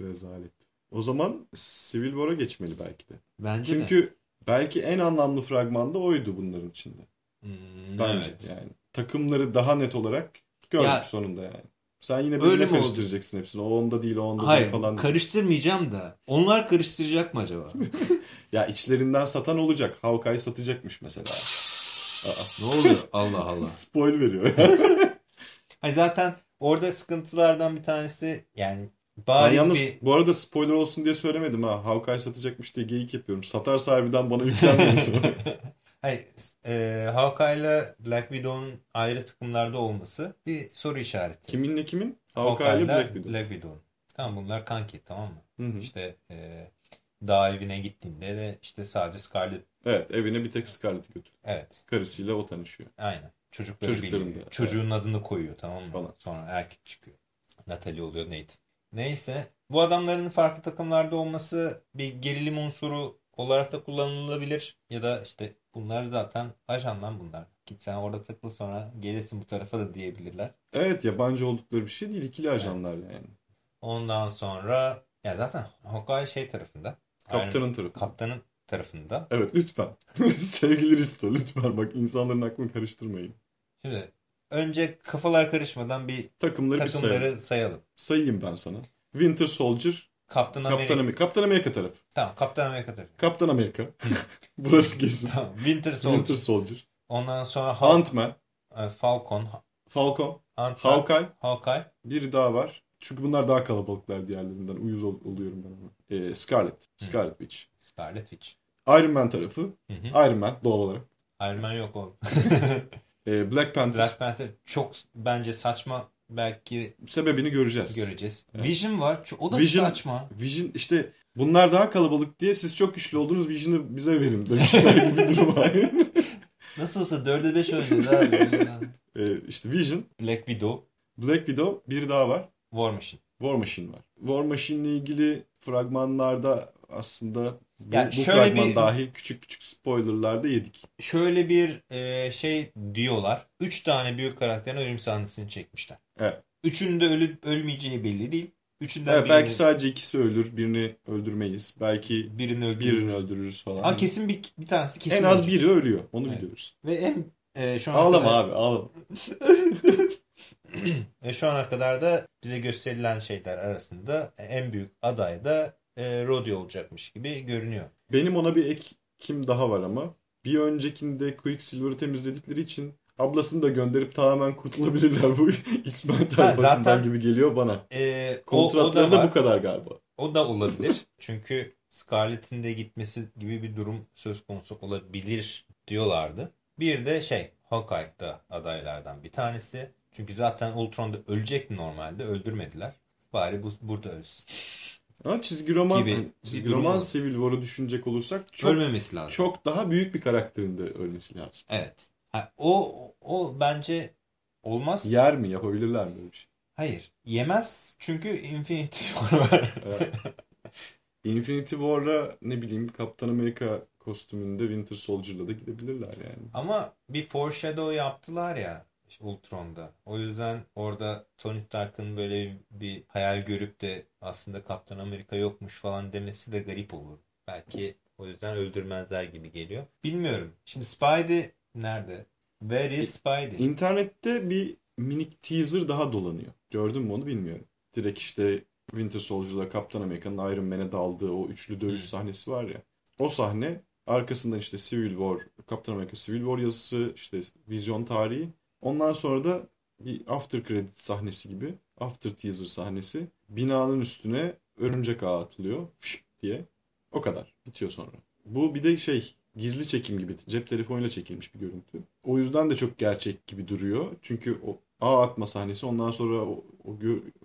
Rezalet. O zaman Civil War'a geçmeli belki de. Bence de. Çünkü belki en anlamlı fragman da oydu bunların içinde. Hmm, Bence evet. yani. Takımları daha net olarak gördük Ya- sonunda yani. Sen yine Öyle birbirine mi oldu? karıştıracaksın hepsini. O onda değil, o onda Hayır değil falan. karıştırmayacağım da. Onlar karıştıracak mı acaba? *laughs* Ya içlerinden satan olacak. Hawkeye satacakmış mesela. Aa. ne oluyor? Allah Allah. *laughs* Spoil veriyor. *laughs* Hayır, zaten orada sıkıntılardan bir tanesi yani Ben bariz yalnız bir bu arada spoiler olsun diye söylemedim ha. Hawkeye satacakmış diye geyik yapıyorum. Satarsa harbiden bana yüklenmesin. Hayır, e, Hawkeye'la Black Widow'un ayrı takımlarda olması bir soru işareti. Kiminle kimin? Hawkeye'la Black Widow. Black Widow'un. Tamam bunlar kanki tamam mı? Hı hı. İşte e, dağ evine gittiğinde de işte sadece Scarlet Evet evine bir tek Scarlett'i götür. evet Karısıyla o tanışıyor. aynen çocukları da, Çocuğun adını koyuyor tamam mı? Falan. Sonra erkek çıkıyor. Natalie oluyor Nathan. Neyse bu adamların farklı takımlarda olması bir gerilim unsuru olarak da kullanılabilir. Ya da işte bunlar zaten ajandan bunlar. Git sen orada takıl sonra gelirsin bu tarafa da diyebilirler. Evet yabancı oldukları bir şey değil. ikili ajanlar yani. Ondan sonra ya zaten Hawkeye şey tarafında. Kaptanın Iron- tarafı. Kaptanın tarafında. Evet lütfen. *laughs* Sevgili Risto lütfen bak insanların aklını karıştırmayın. Şimdi önce kafalar karışmadan bir Takımları, bir sayalım. takımları sayalım. Sayayım ben sana. Winter Soldier, Kaptan Amerika. Kaptan Amerika. Kaptan Amerika tarafı. Tamam Kaptan Amerika tarafı. Kaptan Amerika. *laughs* Burası kesin. Tamam Winter Soldier. Winter Soldier. Ondan sonra Hulk, Ant-Man, e, Falcon, Falcon, Ant-Man, Hawkeye. Hawkeye. Biri daha var. Çünkü bunlar daha kalabalıklar diğerlerinden. Uyuz ol- oluyorum ben ona. Ee, Scarlet. Scarlet Witch. Scarlet Witch. Iron Man tarafı. Hı hı. Iron Man doğal olarak. Iron Man yok o. *laughs* Ee, Black Panther. Black Panther çok bence saçma. Belki Sebebini göreceğiz. göreceğiz. Evet. Vision var. O da Vision- saçma. Vision işte bunlar daha kalabalık diye siz çok güçlü oldunuz Vision'ı bize verin demişler *laughs* gibi bir durum var. Nasıl olsa 4'e 5 oynuyoruz abi. *laughs* ee, işte Vision, Black Widow, Black Widow bir daha var. War Machine. War Machine var. War Machine'le ilgili fragmanlarda aslında bu, Ya bu şöyle fragman bir- dahil küçük küçük spoilerlarda yedik. Şöyle bir e, şey diyorlar. 3 tane büyük karakterin ölüm sahnesini çekmişler. Evet. Üçünün de ölüp ölmeyeceği belli değil. Üçünden Evet, birini, belki sadece ikisi ölür, birini öldürmeyiz. Belki birini öldürür. birini öldürürüz falan. Ama kesin bir, bir tanesi kesin en az ölecek. biri ölüyor. Onu Evet. biliyoruz. Ve en e, şu ana Ağlama kadar, abi, ağlama. *laughs* *clears throat* e, şu ana kadar da bize gösterilen şeyler arasında en büyük aday da e, Rhodey olacakmış gibi görünüyor. Benim ona bir ek kim daha var ama. Bir öncekinde Quicksilver'ı temizledikleri için ablasını da gönderip tamamen kurtulabilirler bu *laughs* X-Men tayfasından gibi geliyor bana. E, o, o Kontratları da da var. bu kadar galiba. O da olabilir. *laughs* Çünkü Scarlett'in de gitmesi gibi bir durum söz konusu olabilir diyorlardı. Bir de şey Hawkeye da adaylardan bir tanesi. Çünkü zaten Ultron'da ölecek normalde öldürmediler. Bari bu burada ölsün. Ama çizgi roman, Gibi çizgi roman var. Civil War'ı düşünecek olursak çok Ölmemesi lazım. çok daha büyük bir karakterin de ölmesi lazım. Evet. Ha, o o bence Olmaz. Yer mi? Yapabilirler mi bir şey? Hayır. Yemez çünkü Infinity War var. Evet. *laughs* Infinity War'a ne bileyim Kaptan Amerika kostümünde Winter Soldier'la da gidebilirler yani. Ama bir foreshadow yaptılar ya Ultron'da. O yüzden orada Tony Stark'ın böyle bir hayal görüp de aslında Kaptan Amerika yokmuş falan demesi de garip olur. Belki o yüzden öldürmezler gibi geliyor. Bilmiyorum. Şimdi Spidey nerede? Where is Spidey? İnternette bir minik teaser daha dolanıyor. Gördün mü onu bilmiyorum. Direkt işte Winter Soldier'la Kaptan Amerika'nın Iron Man'e daldığı o üçlü dövüş Hı. sahnesi var ya. O sahne arkasından işte Civil War, Kaptan Amerika Civil War yazısı, işte vizyon tarihi. Ondan sonra da bir after credit sahnesi gibi, after teaser sahnesi. Binanın üstüne örümcek ağı atılıyor fışk diye. O kadar. Bitiyor sonra. Bu bir de şey gizli çekim gibi cep telefonuyla çekilmiş bir görüntü. O yüzden de çok gerçek gibi duruyor. Çünkü o ağ atma sahnesi ondan sonra o, o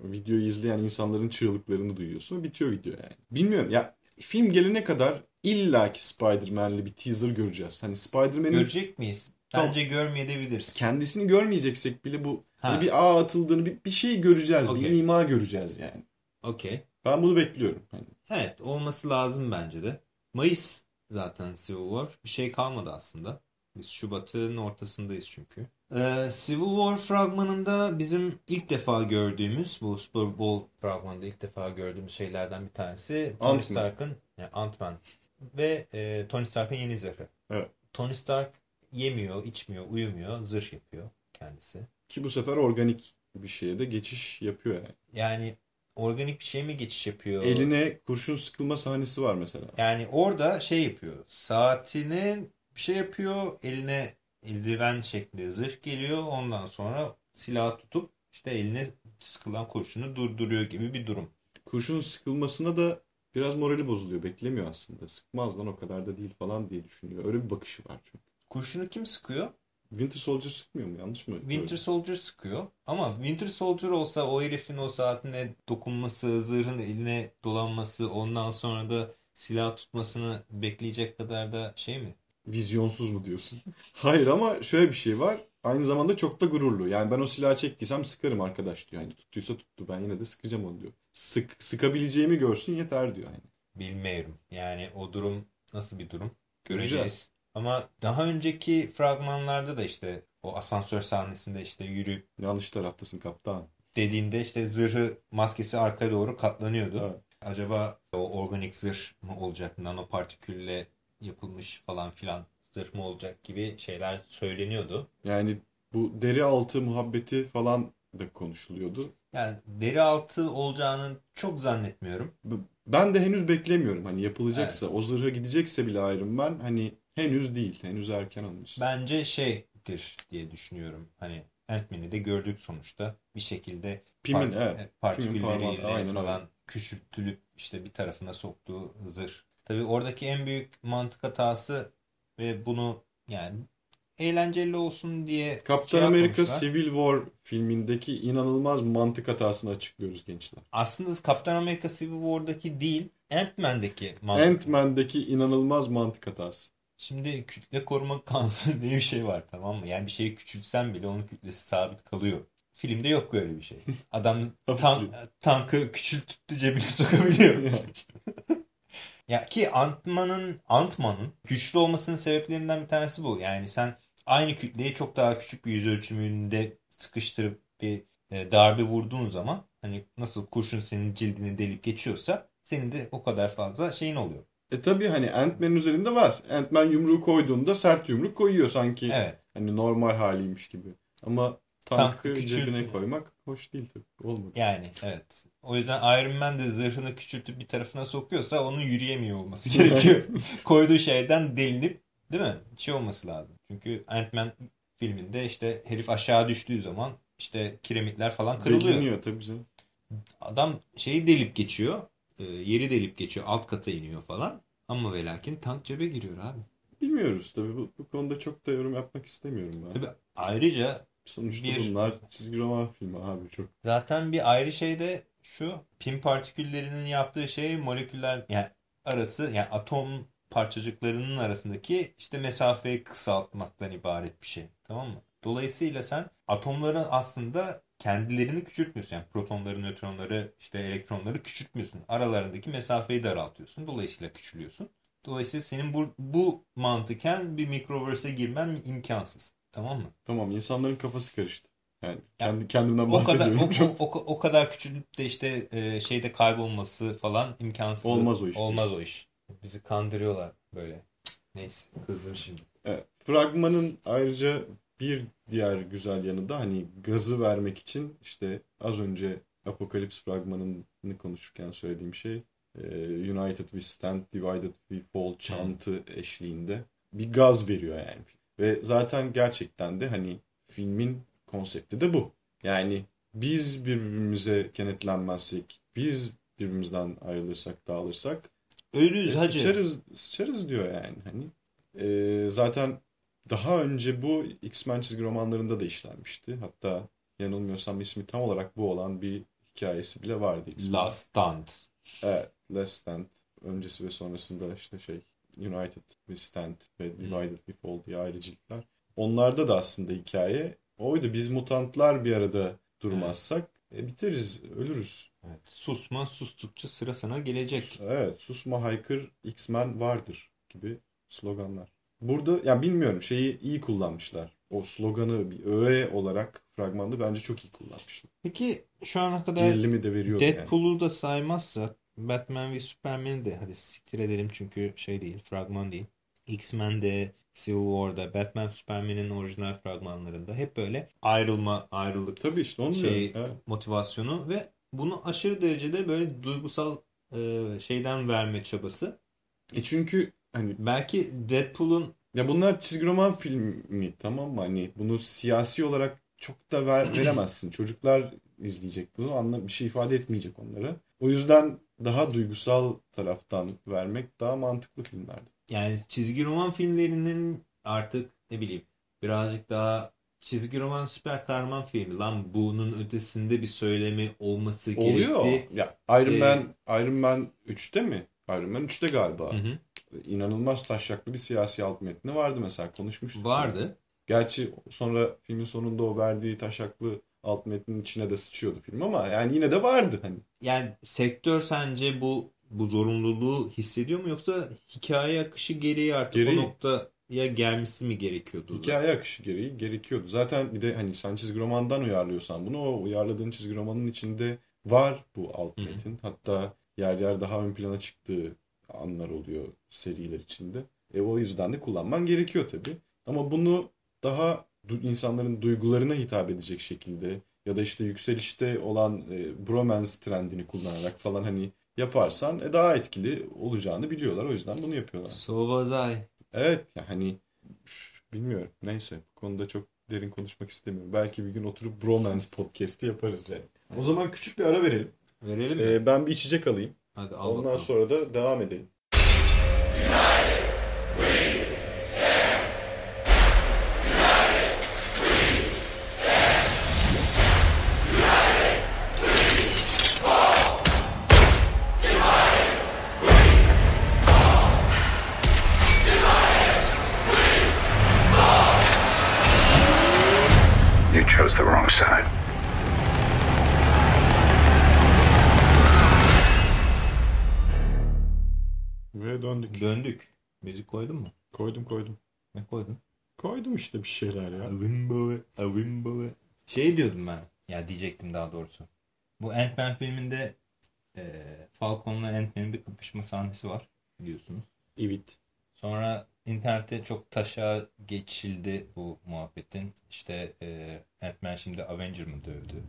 videoyu izleyen insanların çığlıklarını duyuyorsun. Bitiyor video yani. Bilmiyorum ya film gelene kadar illaki Spider-Man'li bir teaser göreceğiz. Hani Spider-Man'in Görecek miyiz? Bence görmeyebiliriz. kendisini görmeyeceksek bile bu Ha. hani bir ağ atıldığını bir, bir şey göreceğiz. Bir Okey. ima göreceğiz yani. Okey. Ben bunu bekliyorum. Hani Evet olması lazım bence de. Mayıs zaten Civil War. Bir şey kalmadı aslında. Biz Şubat'ın ortasındayız çünkü. Ee, Civil War fragmanında bizim ilk defa gördüğümüz bu Super Bowl fragmanında ilk defa gördüğümüz şeylerden bir tanesi Tony. Stark'ın yani Ant-Man ve e, Tony Stark'ın yeni zırhı. Evet. Tony Stark yemiyor, içmiyor, uyumuyor, zırh yapıyor kendisi. ki bu sefer organik bir şeye de geçiş yapıyor yani. Yani organik bir şey mi geçiş yapıyor? Eline kurşun sıkılma sahnesi var mesela. Yani orada şey yapıyor. Saatinin bir şey yapıyor. Eline eldiven şeklinde zırh geliyor. Ondan sonra silah tutup işte eline sıkılan kurşunu durduruyor gibi bir durum. Kurşun sıkılmasına da biraz morali bozuluyor. Beklemiyor aslında. Sıkmaz lan o kadar da değil falan diye düşünüyor. Öyle bir bakışı var çünkü. Kurşunu kim sıkıyor? Winter Soldier sıkmıyor mu? Yanlış mı? Winter gördüm? Soldier sıkıyor. Ama Winter Soldier olsa o herifin o saatine dokunması, zırhın eline dolanması, ondan sonra da silah tutmasını bekleyecek kadar da şey mi? Vizyonsuz mu diyorsun? *laughs* Hayır ama şöyle bir şey var. Aynı zamanda çok da gururlu. Yani ben o silahı çektiysem sıkarım arkadaş diyor. Yani tuttuysa tuttu. Ben yine de sıkacağım onu diyor. Sık, sıkabileceğimi görsün yeter diyor yani. Bilmiyorum. Yani o durum nasıl bir durum? Göreceğiz. Göreceğiz. Ama daha önceki fragmanlarda da işte o asansör sahnesinde işte yürü Yanlış taraftasın kaptan. dediğinde işte zırhı maskesi arkaya doğru katlanıyordu. Evet. Acaba o organik zırh mı olacak? Nanopartikülle yapılmış falan filan zırh mı olacak gibi şeyler söyleniyordu. Yani bu deri altı muhabbeti falan da konuşuluyordu. Yani deri altı olacağını çok zannetmiyorum. Ben de henüz beklemiyorum. Hani yapılacaksa, o zırha gidecekse bile Iron Man hani henüz değil. Henüz erken için. Bence şeydir diye düşünüyorum. Hani Ant-Man'i de gördük sonuçta. Bir şekilde Pimin, par- evet. e, partikülleriyle falan küçültülüp işte bir tarafına soktuğu zırh. Tabii oradaki en büyük mantık hatası ve bunu yani eğlenceli olsun diye Kaptan şey Amerika. Civil War filmindeki inanılmaz mantık hatasını açıklıyoruz gençler. Aslında Kaptan Amerika Civil War'daki değil Ant-Man'deki mantık. Ant-Man'deki inanılmaz mantık hatası. Şimdi kütle koruma *laughs* kanunu diye bir şey var tamam mı? Yani bir şeyi küçültsen bile onun kütlesi sabit kalıyor. Filmde yok böyle bir şey. *laughs* Adam tank, tankı küçültüp cebine *laughs* sokabiliyor. ya ki Ant-Man'ın Ant-Man'ın güçlü olmasının sebeplerinden bir tanesi bu. Yani sen aynı kütleyi çok daha küçük bir yüz ölçümünde sıkıştırıp bir e, darbe vurduğun zaman hani nasıl kurşun senin cildini delip geçiyorsa senin de o kadar fazla şeyin oluyor. E tabii hani Ant-Man'in üzerinde var. Ant-Man yumruğu koyduğunda sert yumruk koyuyor sanki. Evet. Hani normal haliymiş gibi. Ama tankı küçült- cebine koymak hoş değil tabii. Olmadı. Yani evet. O yüzden Iron Man de zırhını küçültüp bir tarafına sokuyorsa onun yürüyemiyor olması *laughs* gerekiyor. Koyduğu şeyden delinip değil mi? Şey olması lazım. Çünkü Ant-Man filminde işte herif aşağı düştüğü zaman işte kiremitler falan kırılıyor. Deliniyor tabii canım. Adam şeyi delip geçiyor. E, Yeri delip geçiyor. Alt kata iniyor falan. Ama ve lakin tank cebe giriyor abi. Bilmiyoruz tabii. Bu, bu konuda çok da yorum yapmak istemiyorum ben. Tabii ayrıca Sonuçta Bir- bunlar çizgi roman filmi abi çok. Zaten bir ayrı şey de şu pim partiküllerinin yaptığı şey moleküller yani arası yani atom parçacıklarının arasındaki işte mesafeyi kısaltmaktan ibaret bir şey. Tamam mı? Dolayısıyla sen atomları aslında kendilerini küçültmüyorsun. Yani protonları, nötronları, işte elektronları küçültmüyorsun. Aralarındaki mesafeyi daraltıyorsun. Dolayısıyla küçülüyorsun. Dolayısıyla senin bu, bu mantıken bir mikroverse'e girmen imkansız. Tamam mı? Tamam insanların kafası karıştı. Yani kendi, kendimden bahsediyorum. O kadar, o, o, o kadar küçülüp de işte e, şeyde kaybolması falan imkansız. Olmaz o iş. Olmaz o iş. Bizi kandırıyorlar böyle. Neyse kızdım şimdi. Evet. Fragmanın ayrıca bir diğer güzel yanı da hani gazı vermek için işte az önce Apokalips fragmanını konuşurken söylediğim şey United we stand, divided we fall çantı eşliğinde bir gaz veriyor yani. Ve zaten gerçekten de hani filmin konsepti de bu. Yani biz birbirimize kenetlenmezsek, biz birbirimizden ayrılırsak, dağılırsak ölürüz e, hacı. Sıçarız, sıçarız diyor yani. Hani e, zaten daha önce bu X-Men çizgi romanlarında da işlenmişti. Hatta yanılmıyorsam ismi tam olarak bu olan bir hikayesi bile vardı. Last Stand. Evet, Last Stand. Öncesi ve sonrasında işte şey United We Stand ve Divided We Fall diye ayrı ciltler. Onlarda da aslında hikaye oydu. Biz mutantlar bir arada durmazsak evet. e, biteriz, ölürüz. Evet. Susma, sustukça sıra sana gelecek. Evet, susma haykır X-Men vardır gibi sloganlar. Burada yani bilmiyorum şeyi iyi kullanmışlar. O sloganı bir öğe olarak fragmanda bence çok iyi kullanmışlar. Peki şu ana kadar Gerilimi de veriyor Deadpool'u yani. da saymazsak Batman ve Superman'i de hadi siktir edelim çünkü şey değil fragman değil. X-Men'de Civil War'da Batman Superman'in orijinal fragmanlarında hep böyle ayrılma ayrılık Tabii işte onu şey evet. motivasyonu ve bunu aşırı derecede böyle duygusal e, şeyden verme çabası. E çünkü hani belki Deadpool'un ya bunlar çizgi roman filmi tamam mı? Hani bunu siyasi olarak çok da ver, veremezsin. *clears throat* Çocuklar izleyecek bunu. Anla bir şey ifade etmeyecek onlara. O yüzden daha duygusal taraftan vermek daha mantıklı filmlerdi. Yani çizgi roman filmlerinin artık ne bileyim birazcık daha çizgi roman süper kahraman filmi lan bunun ötesinde bir söylemi olması Oluyor. gerekti. Ya Iron Man, ee, Iron Man 3'te mi? Iron Man 3'te galiba. Hı hı. İnanılmaz taşraklı bir siyasi alt metni vardı mesela konuşmuştuk. Vardı. Gerçi sonra filmin sonunda o verdiği taşaklı alt metnin içine de sıçıyordu film ama yani yine de vardı hani. Yani sektör sence bu bu zorunluluğu hissediyor mu yoksa hikaye akışı gereği artık gereği. o noktaya gelmesi mi gerekiyordu? Hikaye akışı gereği gerekiyordu. Zaten bir de hani sen çizgi romandan uyarlıyorsan bunu o uyarladığın çizgi romanın içinde var bu alt metin. Hı hı. Hatta yer yer daha ön plana çıktığı anlar oluyor seriler içinde. E o yüzden de kullanman gerekiyor tabii. Ama bunu daha insanların duygularına hitap edecek şekilde ya da işte yükselişte olan e, bromance trendini kullanarak falan hani yaparsan e, daha etkili olacağını biliyorlar. O yüzden bunu yapıyorlar. So was I. Evet ya hani bilmiyorum. Neyse bu konuda çok derin konuşmak istemiyorum. Belki bir gün oturup bromance podcast'i yaparız yani. O zaman küçük bir ara verelim. Verelim mi? Ee, ben bir içecek alayım. Hadi al Ondan bakalım. sonra da devam edelim. You döndük. Döndük. Müzik koydun mu? Koydum koydum. Ne koydun? Koydum işte bir şeyler ya. Avimbo Avimbo Şey diyordum ben. Ya diyecektim daha doğrusu. Bu Ant-Man filminde e, Falcon'la Ant-Man'in bir kapışma sahnesi var biliyorsunuz. Evet. Sonra internette çok taşa geçildi bu muhabbetin. İşte e, Ant-Man şimdi Avenger mı dövdü?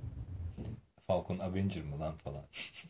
Falcon Avenger mı lan falan.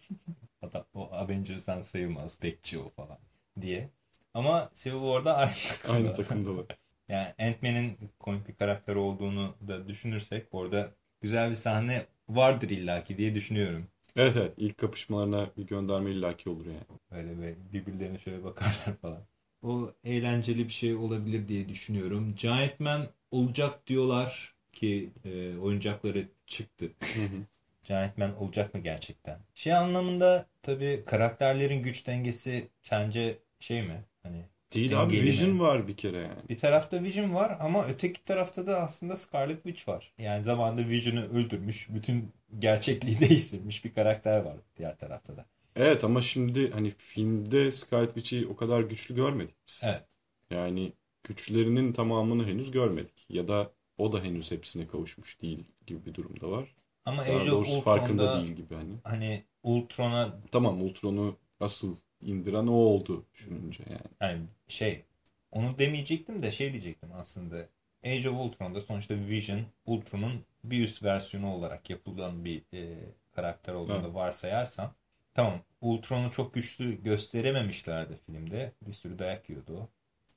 *laughs* Hatta o Avengers'dan sayılmaz. Bekçi o falan diye. Ama Civil War'da *laughs* aynı takımda. Aynı takımdalar. Yani Ant-Man'in komik bir karakter olduğunu da düşünürsek orada güzel bir sahne vardır illaki diye düşünüyorum. Evet evet ilk kapışmalarına bir gönderme illaki olur yani. Böyle ve birbirlerine şöyle bakarlar falan. O eğlenceli bir şey olabilir diye düşünüyorum. Giant Man olacak diyorlar ki e, oyuncakları çıktı. *laughs* Giant Man olacak mı gerçekten? Şey anlamında tabii karakterlerin güç dengesi sence şey mi? Hani Değil abi Vision var bir kere yani. Bir tarafta Vision var ama öteki tarafta da aslında Scarlet Witch var. Yani zamanında Vision'ı öldürmüş, bütün gerçekliği *laughs* değiştirmiş bir karakter var diğer tarafta da. Evet ama şimdi hani filmde Scarlet Witch'i o kadar güçlü görmedik biz. Evet. Yani güçlerinin tamamını henüz görmedik. Ya da o da henüz hepsine kavuşmuş değil gibi bir durumda var. Ama Daha Age of Ultron'da farkında değil gibi hani. hani Ultron'a Tamam Ultron'u asıl indiren o oldu düşününce yani. yani şey onu demeyecektim de şey diyecektim aslında. Age of Ultron'da sonuçta Vision Ultron'un bir üst versiyonu olarak yapılan bir e, karakter olduğunu Evet. varsayarsam tamam Ultron'u çok güçlü gösterememişlerdi filmde. Bir sürü dayak yiyordu o.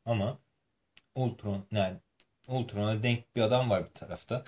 Ama Ultron yani Ultron'a denk bir adam var bir tarafta.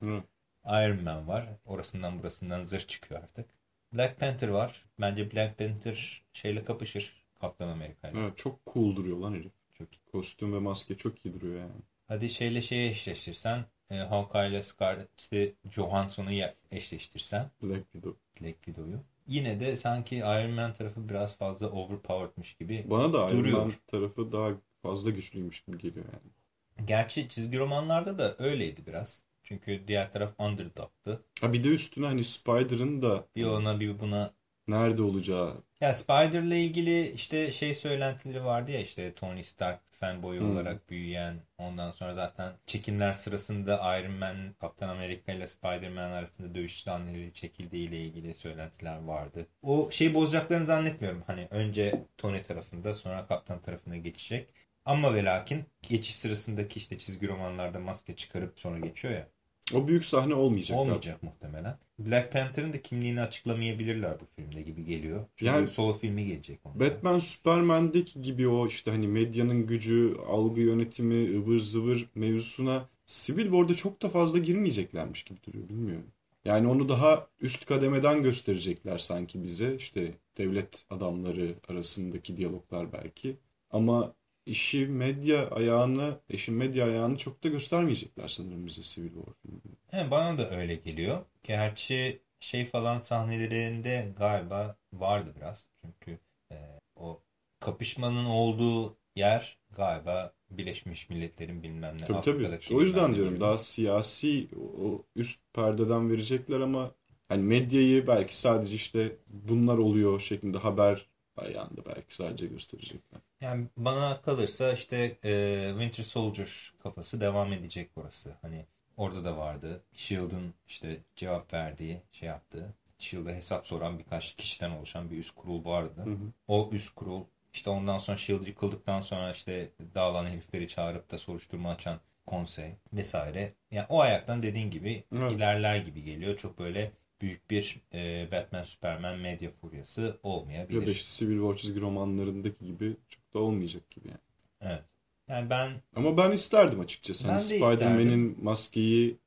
Hı. *laughs* Iron Man var. Orasından burasından zırh çıkıyor artık. Black Panther var. Bence Black Panther şeyle kapışır. Kaptan Amerika'yla. Evet, çok cool duruyor lan herif. Çok iyi. Kostüm ve maske çok iyi duruyor yani. Hadi şeyle şeye eşleştirsen e, Hawkeye ile Scarlett Johansson'u eşleştirsen Black Widow. Black Widow'yu. Yine de sanki Iron Man tarafı biraz fazla overpoweredmış gibi. Bana da Iron Duruyor. Man tarafı daha fazla güçlüymüş gibi geliyor yani. Gerçi çizgi romanlarda da öyleydi biraz. Çünkü diğer taraf underdog'tu. Ha bir de üstüne hani Spider'ın da Bir ona bir buna nerede olacağı Ya Spider'la ilgili işte şey söylentileri vardı ya işte Tony Stark fanboy Hmm. olarak büyüyen ondan sonra zaten çekimler sırasında Iron Man, Kaptan Amerika ile Spider-Man arasında dövüş sahneleri çekildiği ile ilgili söylentiler vardı. O şeyi bozacaklarını zannetmiyorum. Hani önce Tony tarafında sonra Kaptan tarafına geçecek. Ama ve lakin geçiş sırasındaki işte çizgi romanlarda maske çıkarıp sonra geçiyor ya. o büyük sahne olmayacak. abi. Olmayacak muhtemelen. Black Panther'ın da kimliğini açıklamayabilirler bu filmde gibi geliyor. Çünkü Yani- solo filmi gelecek onda. Batman Superman'deki gibi o işte hani medyanın gücü, algı yönetimi, ıvır zıvır mevzusuna Civil War'da çok da fazla girmeyeceklermiş gibi duruyor bilmiyorum. Yani onu daha üst kademeden gösterecekler sanki bize. İşte devlet adamları arasındaki diyaloglar belki. Ama işi medya ayağını, işin medya ayağını çok da göstermeyecekler sanırım bize Civil War filminde. He, bana da öyle geliyor. Gerçi şey falan sahnelerinde galiba vardı biraz. Çünkü e, o kapışmanın olduğu yer galiba Birleşmiş Milletler'in bilmem ne Tabii tabii. Afrika'daki o yüzden diyorum daha siyasi o üst perdeden verecekler ama hani medyayı belki sadece işte bunlar oluyor şeklinde haber ayağında belki sadece gösterecekler. Yani bana kalırsa işte e, Winter Soldier kafası devam edecek burası. Hani orada da vardı. Shield'ın işte cevap verdiği, şey yaptığı, Shield'a hesap soran birkaç kişiden oluşan bir üst kurul vardı. Hı hı. O üst kurul işte ondan sonra Shield yıkıldıktan sonra işte dağılan herifleri çağırıp da soruşturma açan konsey vesaire. Yani o ayaktan dediğin gibi Evet. ilerler gibi geliyor. Çok böyle büyük bir e, Batman Superman medya furyası olmayabilir. Ya da işte Civil War çizgi romanlarındaki gibi çok da olmayacak gibi yani. Evet. Yani ben Ama ben isterdim açıkçası. Hani Ben de Spider-Man'in maskeyi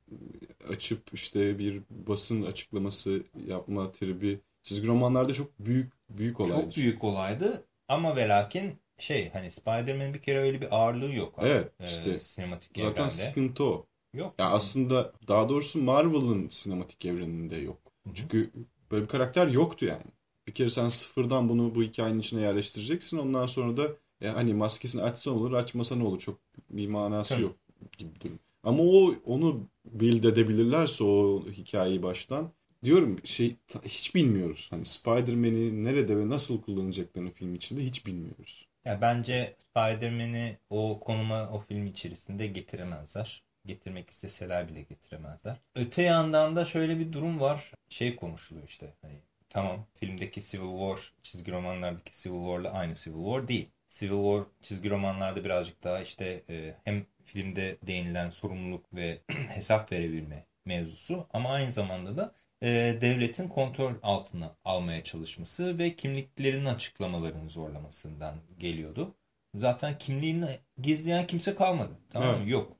açıp işte bir basın açıklaması yapma tribi çizgi romanlarda çok büyük büyük olaydı. çok büyük olaydı ama ve lakin şey hani Spider-Man'in bir kere öyle bir ağırlığı yok. abi. Evet, Ee, işte sinematik Zaten evrende. sıkıntı o. Yok. Ya aslında daha doğrusu Marvel'ın sinematik evreninde yok. Çünkü böyle bir karakter yoktu yani. Bir kere sen sıfırdan bunu bu hikayenin içine yerleştireceksin. Ondan sonra da ya hani maskesini açsan olur, açmasa ne olur? Çok bir manası Tabii. yok gibi durum. Ama o onu build edebilirlerse o hikayeyi baştan diyorum şey hiç bilmiyoruz. Hani Spider-Man'i nerede ve nasıl kullanacaklarını film içinde hiç bilmiyoruz. Ya bence Spider-Man'i o konuma o film içerisinde getiremezler. Getirmek isteseler bile getiremezler. Öte yandan da şöyle bir durum var. Şey konuşuluyor işte. Hani tamam filmdeki Civil War çizgi romanlardaki Civil War'la aynı Civil War değil. Civil War çizgi romanlarda birazcık daha işte e, hem filmde değinilen sorumluluk ve *clears throat* hesap verebilme mevzusu ama aynı zamanda da e, devletin kontrol altına almaya çalışması ve kimliklerinin açıklamalarını zorlamasından geliyordu. Zaten kimliğini gizleyen kimse kalmadı. Tamam mı? Evet. Yok.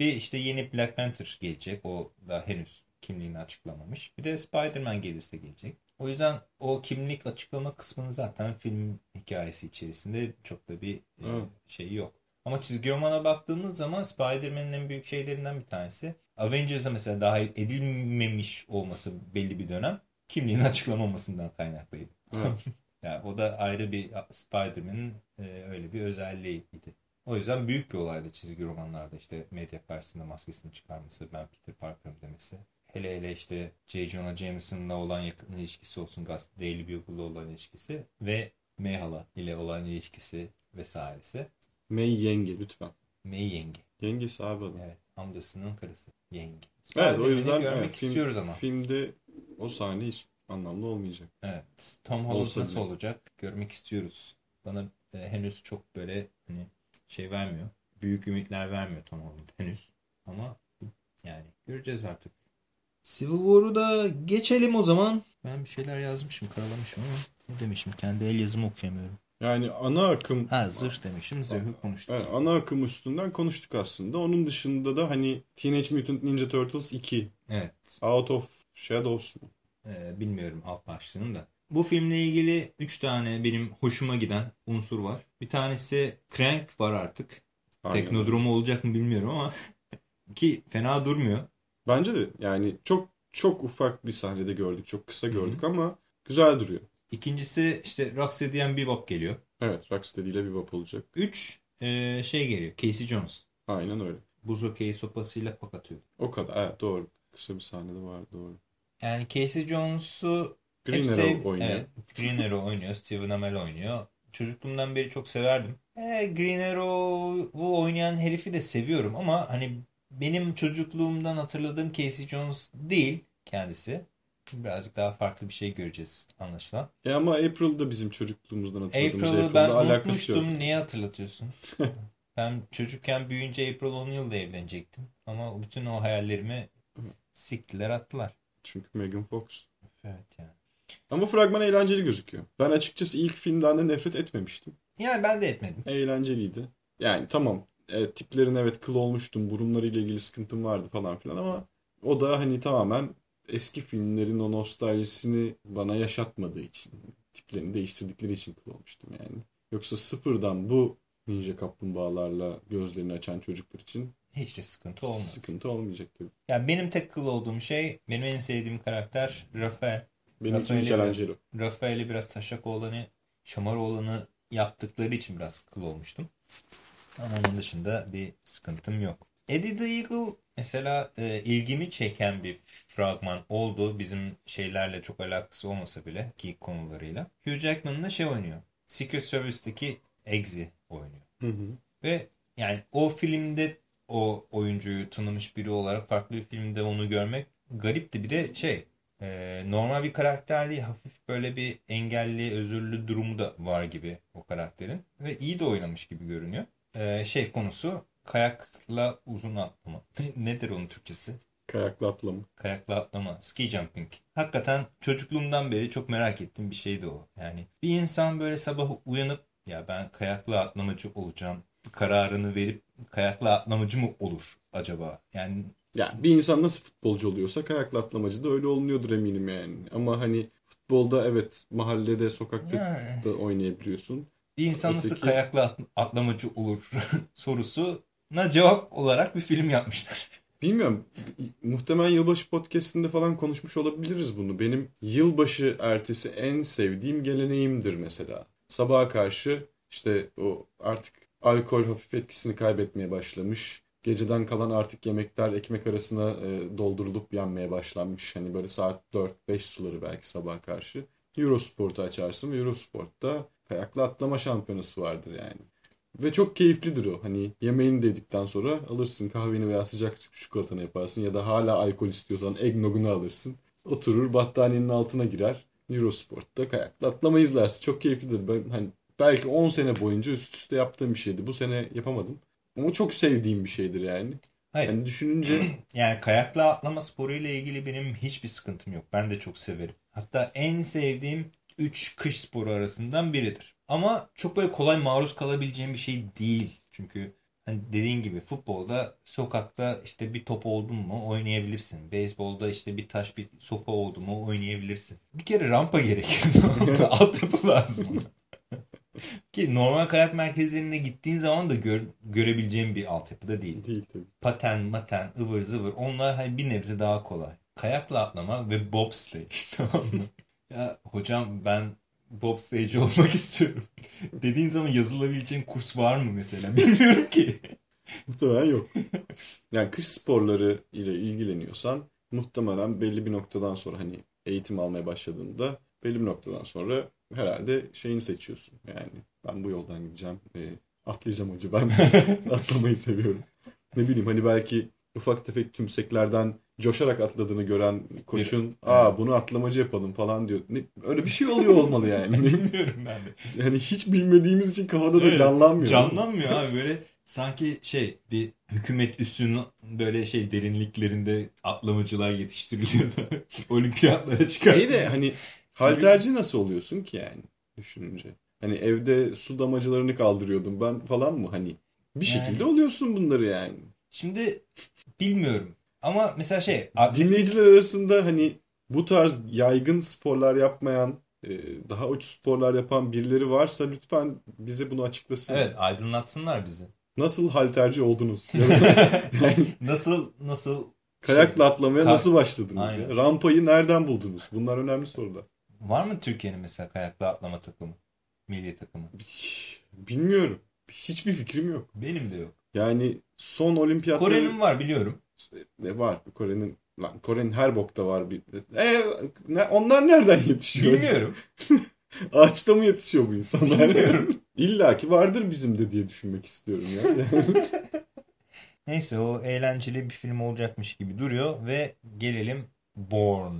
Bir işte yeni Black Panther gelecek. O da henüz kimliğini açıklamamış. Bir de Spider-Man gelirse gelecek. O yüzden o kimlik açıklama kısmını zaten film hikayesi içerisinde çok da bir e, Evet. şey yok. Ama çizgi romana baktığımız zaman Spider-Man'in en büyük şeylerinden bir tanesi Avengers'a mesela dahil edilmemiş olması belli bir dönem kimliğini *laughs* açıklamamasından kaynaklıydı. Evet. *laughs* Yani o da ayrı bir Spider-Man'in e, öyle bir özelliğiydi. O yüzden büyük bir olaydı çizgi romanlarda işte medya karşısında maskesini çıkarması, ben Peter Parker'ım demesi. Hele hele işte J. Jonah Jameson'la olan yakın ilişkisi olsun, Daily Bugle'la olan ilişkisi ve Mayhala ile olan ilişkisi vesairesi. May yenge lütfen. May yenge. Yengesi abi adam. Evet. Amcasının karısı. Yenge. Evet o yüzden görmek evet, film, istiyoruz ama. Filmde o sahne anlamlı olmayacak. Evet. Tom Holland nasıl bile. olacak? Görmek istiyoruz. Bana e, henüz çok böyle hani şey vermiyor. Büyük ümitler vermiyor Tom Holland *laughs* henüz. Ama yani göreceğiz artık. Civil War'u da geçelim o zaman. Ben bir şeyler yazmışım, karalamışım ama ne demişim? Kendi el yazımı okuyamıyorum. Yani ana akım... Ha zırh demişim, zırhı konuştuk. Evet, ana akım üstünden konuştuk aslında. Onun dışında da hani Teenage Mutant Ninja Turtles 2. Evet. Out of Shadows mu? Ee, bilmiyorum alt başlığını da. Bu filmle ilgili 3 tane benim hoşuma giden unsur var. Bir tanesi Crank var artık. Aynen. Teknodromu olacak mı bilmiyorum ama *laughs* ki fena durmuyor. Bence de yani çok çok ufak bir sahnede gördük. Çok kısa gördük Hı-hı. ama güzel duruyor. İkincisi işte Rocksteady'den Bebop geliyor. Evet Rocksteady ile Bebop olacak. Üç e, şey geliyor Casey Jones. Aynen öyle. Buz hokeyi sopasıyla pak atıyor. O kadar evet doğru. Kısa bir sahnede var doğru. Yani Casey Jones'u Green Arrow oynuyor. Evet, Green Arrow oynuyor. Steven Amell oynuyor. Çocukluğumdan beri çok severdim. E, Green Arrow'u oynayan herifi de seviyorum ama hani benim çocukluğumdan hatırladığım Casey Jones değil kendisi. Birazcık daha farklı bir şey göreceğiz anlaşılan. E ama April'da bizim çocukluğumuzdan hatırladığımız April'ı ben unutmuştum. Yok. Niye hatırlatıyorsun? *laughs* ben çocukken büyüyünce April 10 yılda evlenecektim. Ama bütün o hayallerimi siktiler attılar. Çünkü Megan Fox. Evet yani. Ama fragman eğlenceli gözüküyor. Ben açıkçası ilk filmden de nefret etmemiştim. Yani ben de etmedim. Eğlenceliydi. Yani tamam e, tiplerin evet kıl olmuştum. Burunlarıyla ilgili sıkıntım vardı falan filan ama o da hani tamamen eski filmlerin o nostaljisini bana yaşatmadığı için. Tiplerini değiştirdikleri için kıl olmuştum yani. Yoksa sıfırdan bu ninja kaplumbağalarla gözlerini açan çocuklar için hiç de sıkıntı olmaz. Sıkıntı olmayacak tabii. Ya benim tek kıl olduğum şey benim en sevdiğim karakter Rafael. Benim için Michelangelo. Rafael'i biraz taşak olanı, şamar olanı yaptıkları için biraz kıl olmuştum. Ama onun dışında bir sıkıntım yok. Eddie the Eagle mesela e, ilgimi çeken bir fragman oldu. Bizim şeylerle çok alakası olmasa bile ki konularıyla. Hugh Jackman'ın da şey oynuyor. Secret Service'deki Eggsy oynuyor. Hı hı. Ve yani o filmde o oyuncuyu tanımış biri olarak farklı bir filmde onu görmek garipti. Bir de şey e, normal bir karakter değil. Hafif böyle bir engelli, özürlü durumu da var gibi o karakterin. Ve iyi de oynamış gibi görünüyor. E, şey konusu kayakla uzun atlama. *laughs* Nedir onun Türkçesi? Kayakla atlama. Kayakla atlama. Ski jumping. Hakikaten çocukluğumdan beri çok merak ettiğim bir şeydi o. Yani bir insan böyle sabah uyanıp ya ben kayakla atlamacı olacağım kararını verip kayakla atlamacı mı olur acaba? Yani yani bir insan nasıl futbolcu oluyorsa kayakla atlamacı da öyle olunuyordur eminim yani. Ama hani futbolda evet mahallede sokakta yani. da oynayabiliyorsun. Bir insan Öteki... nasıl kayakla atlamacı olur *laughs* sorusuna cevap olarak bir film yapmışlar. Bilmiyorum. Muhtemelen yılbaşı podcastinde falan konuşmuş olabiliriz bunu. Benim yılbaşı ertesi en sevdiğim geleneğimdir mesela. Sabaha karşı işte o artık alkol hafif etkisini kaybetmeye başlamış. Geceden kalan artık yemekler ekmek arasına e, doldurulup yenmeye başlanmış. Hani böyle saat 4-5 suları belki sabah karşı. Eurosport'u açarsın ve Eurosport'ta kayaklı atlama şampiyonası vardır yani. Ve çok keyiflidir o. Hani yemeğini dedikten sonra alırsın kahveni veya sıcak çikolatanı yaparsın ya da hala alkol istiyorsan eggnogunu alırsın. Oturur battaniyenin altına girer. Eurosport'ta kayaklı atlama izlersin. Çok keyiflidir. Ben hani belki 10 sene boyunca üst üste yaptığım bir şeydi. Bu sene yapamadım. Ama çok sevdiğim bir şeydir yani. Hayır. Yani düşününce... *clears throat* yani kayakla atlama sporuyla ilgili benim hiçbir sıkıntım yok. Ben de çok severim. Hatta en sevdiğim 3 kış sporu arasından biridir. Ama çok böyle kolay maruz kalabileceğim bir şey değil. Çünkü hani dediğin gibi futbolda sokakta işte bir top oldu mu oynayabilirsin. Beyzbolda işte bir taş bir sopa oldu mu oynayabilirsin. Bir kere rampa gerekiyor. *laughs* Altyapı lazım. *laughs* Ki normal kayak merkezlerine gittiğin zaman da gör, görebileceğin bir altyapıda değil. Değil tabii. Paten, maten, ıvır zıvır onlar hani bir nebze daha kolay. Kayakla atlama ve bobsleigh *laughs* tamam mı? ya hocam ben bobsleyici olmak *laughs* istiyorum. Dediğin zaman yazılabileceğin kurs var mı mesela? *laughs* Bilmiyorum ki. Muhtemelen yok. Yani kış sporları ile ilgileniyorsan muhtemelen belli bir noktadan sonra hani eğitim almaya başladığında belli bir noktadan sonra herhalde şeyini seçiyorsun. Yani ben bu yoldan gideceğim ve atlayacağım acı ben *laughs* atlamayı seviyorum. Ne bileyim hani belki ufak tefek tümseklerden coşarak atladığını gören koçun aa bunu atlamacı yapalım falan diyor. Ne, öyle bir şey oluyor olmalı yani. *laughs* Bilmiyorum ben de. Yani hiç bilmediğimiz için kafada da Evet, canlanmıyor. Canlanmıyor abi böyle sanki şey bir hükümet üssünün böyle şey derinliklerinde atlamacılar yetiştiriliyor da *laughs* olimpiyatlara çıkar. İyi de hani halterci nasıl oluyorsun ki yani düşününce? Hani evde su damacılarını kaldırıyordum ben falan mı hani? Bir Yani- şekilde oluyorsun bunları yani. Şimdi bilmiyorum ama mesela şey atletik Dinleyiciler arasında hani bu tarz yaygın sporlar yapmayan, e, daha uç sporlar yapan birileri varsa lütfen bize bunu açıklasın. evet aydınlatsınlar bizi. Nasıl halterci oldunuz? *laughs* Yani Nasıl nasıl kayakla atlamaya Kay- nasıl başladınız? Aynen. Ya? Rampayı nereden buldunuz? Bunlar önemli sorular. var mı Türkiye'nin mesela kayakla atlama takımı? Milli takımı. Bilmiyorum. Hiçbir fikrim yok. Benim de yok. Yani son olimpiyatları... Kore'nin var biliyorum. Ne var? Kore'nin lan Kore'nin her bokta var bir. E, ne, onlar nereden yetişiyor? Bilmiyorum. *laughs* Ağaçta mı yetişiyor bu insanlar? Bilmiyorum. *laughs* İlla ki vardır bizim de diye düşünmek istiyorum ya. *laughs* Neyse o eğlenceli bir film olacakmış gibi duruyor ve gelelim Born.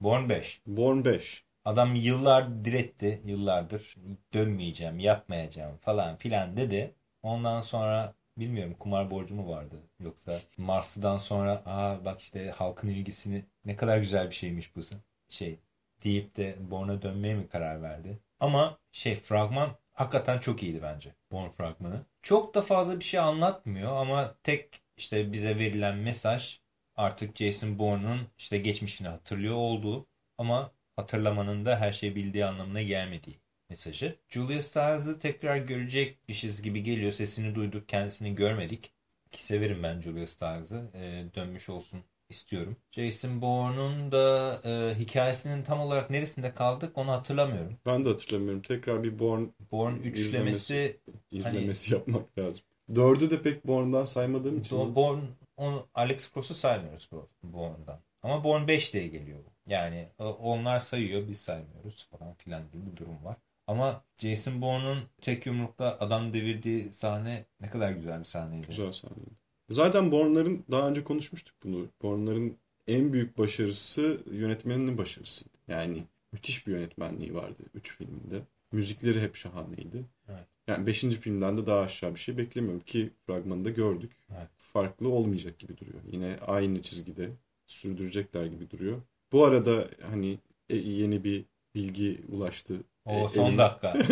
Born 5. Born 5. Adam yıllar diretti yıllardır dönmeyeceğim yapmayacağım falan filan dedi. Ondan sonra bilmiyorum kumar borcu mu vardı yoksa Mars'tan sonra aa bak işte halkın ilgisini ne kadar güzel bir şeymiş bu şey deyip de Born'a dönmeye mi karar verdi? Ama şey fragman hakikaten çok iyiydi bence Born fragmanı. Çok da fazla bir şey anlatmıyor ama tek işte bize verilen mesaj artık Jason Bourne'un işte geçmişini hatırlıyor olduğu ama hatırlamanın da her şeyi bildiği anlamına gelmediği mesajı. Julia Stiles'ı tekrar görecekmişiz gibi geliyor. Sesini duyduk, kendisini görmedik. Ki severim ben Julia Stiles'ı. Ee, dönmüş olsun istiyorum. Jason Bourne'un da e, hikayesinin tam olarak neresinde kaldık onu hatırlamıyorum. Ben de hatırlamıyorum. Tekrar bir Born Bourne üçlemesi izlemesi yapmak lazım. Dördü de pek Born'dan saymadığım için. Do- Bourne, onu Alex Cross'u saymıyoruz Bourne'dan. Ama Bourne 5 diye geliyor. Yani e, onlar sayıyor biz saymıyoruz falan filan gibi bir durum var. Ama Jason Bourne'un tek yumrukla adam devirdiği sahne ne kadar güzel bir sahneydi. Güzel sahneydi. Zaten Born'ların daha önce konuşmuştuk bunu. Born'ların en büyük başarısı yönetmeninin başarısıydı. Yani müthiş bir yönetmenliği vardı 3 filminde. Müzikleri hep şahaneydi. Evet. Yani 5. filmden de daha aşağı bir şey beklemiyorum ki fragmanında gördük. Evet. Farklı olmayacak gibi duruyor. Yine aynı çizgide sürdürecekler gibi duruyor. Bu arada hani e, yeni bir bilgi ulaştı. O E, son elim- dakika. *laughs*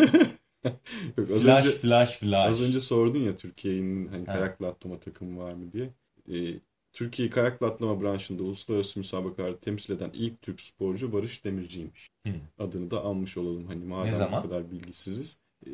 Yok, az flash önce, flash flash. az önce sordun ya Türkiye'nin hani kayakla atlama takımı var mı diye. E, Türkiye'yi kayakla atlama branşında uluslararası müsabakalarda temsil eden ilk Türk sporcu Barış Demirci'ymiş. Hı. Adını da anmış olalım hani madem zaman? bu kadar bilgisiziz. E,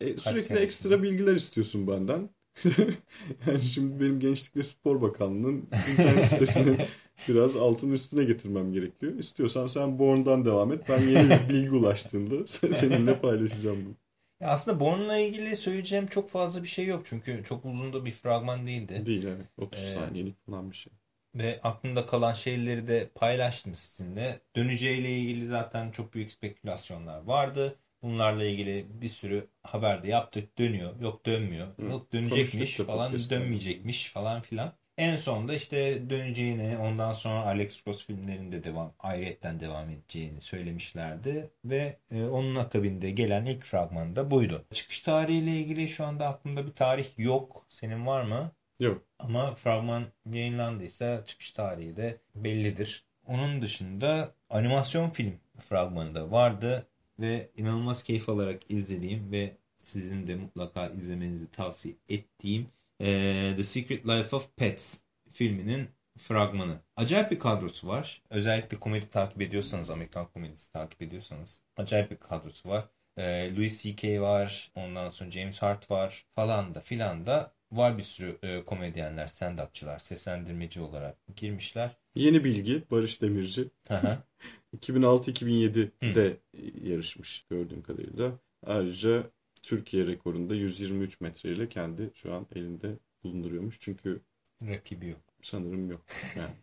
e, sürekli ekstra bilgiler istiyorsun benden. *laughs* yani şimdi benim Gençlik ve Spor Bakanlığı'nın internet sitesini *laughs* biraz altın üstüne getirmem gerekiyor. İstiyorsan sen Born'dan devam et. Ben yeni bir bilgi ulaştığında *laughs* seninle paylaşacağım bunu. Ya aslında Bourne'la ilgili söyleyeceğim çok fazla bir şey yok. Çünkü çok uzun da bir fragman değildi. Değil evet. 30 Ee, saniyelik falan bir şey. Ve aklımda kalan şeyleri de paylaştım sizinle. Döneceğiyle ilgili zaten çok büyük spekülasyonlar vardı. Bunlarla ilgili bir sürü haber de yaptık. Dönüyor, yok dönmüyor, Hı. yok dönecekmiş Konuştuk falan, dönmeyecekmiş falan filan. En sonunda işte döneceğini, ondan sonra Alex Cross filmlerinde devam, ayrıyetten devam edeceğini söylemişlerdi. Ve e, onun akabinde gelen ilk fragman da buydu. Çıkış tarihiyle ilgili şu anda aklımda bir tarih yok. Senin var mı? Yok. Ama fragman yayınlandıysa çıkış tarihi de bellidir. Onun dışında animasyon film fragmanı da vardı ve inanılmaz keyif alarak izlediğim ve sizin de mutlaka izlemenizi tavsiye ettiğim eee, The Secret Life of Pets filminin fragmanı. Acayip bir kadrosu var. Özellikle komedi takip ediyorsanız, Amerikan komedisi takip ediyorsanız acayip bir kadrosu var. Eee, Louis C.K. var, ondan sonra James Hart var falan da filan da var bir sürü e, komedyenler, stand-upçılar, seslendirmeci olarak girmişler. Yeni bilgi Barış Demirci. Hı hı. *laughs* 2006-2007'de yarışmış gördüğüm kadarıyla. Ayrıca Türkiye rekorunda 123 metreyle kendi şu an elinde bulunduruyormuş. Çünkü rakibi yok. Sanırım yok. Yani.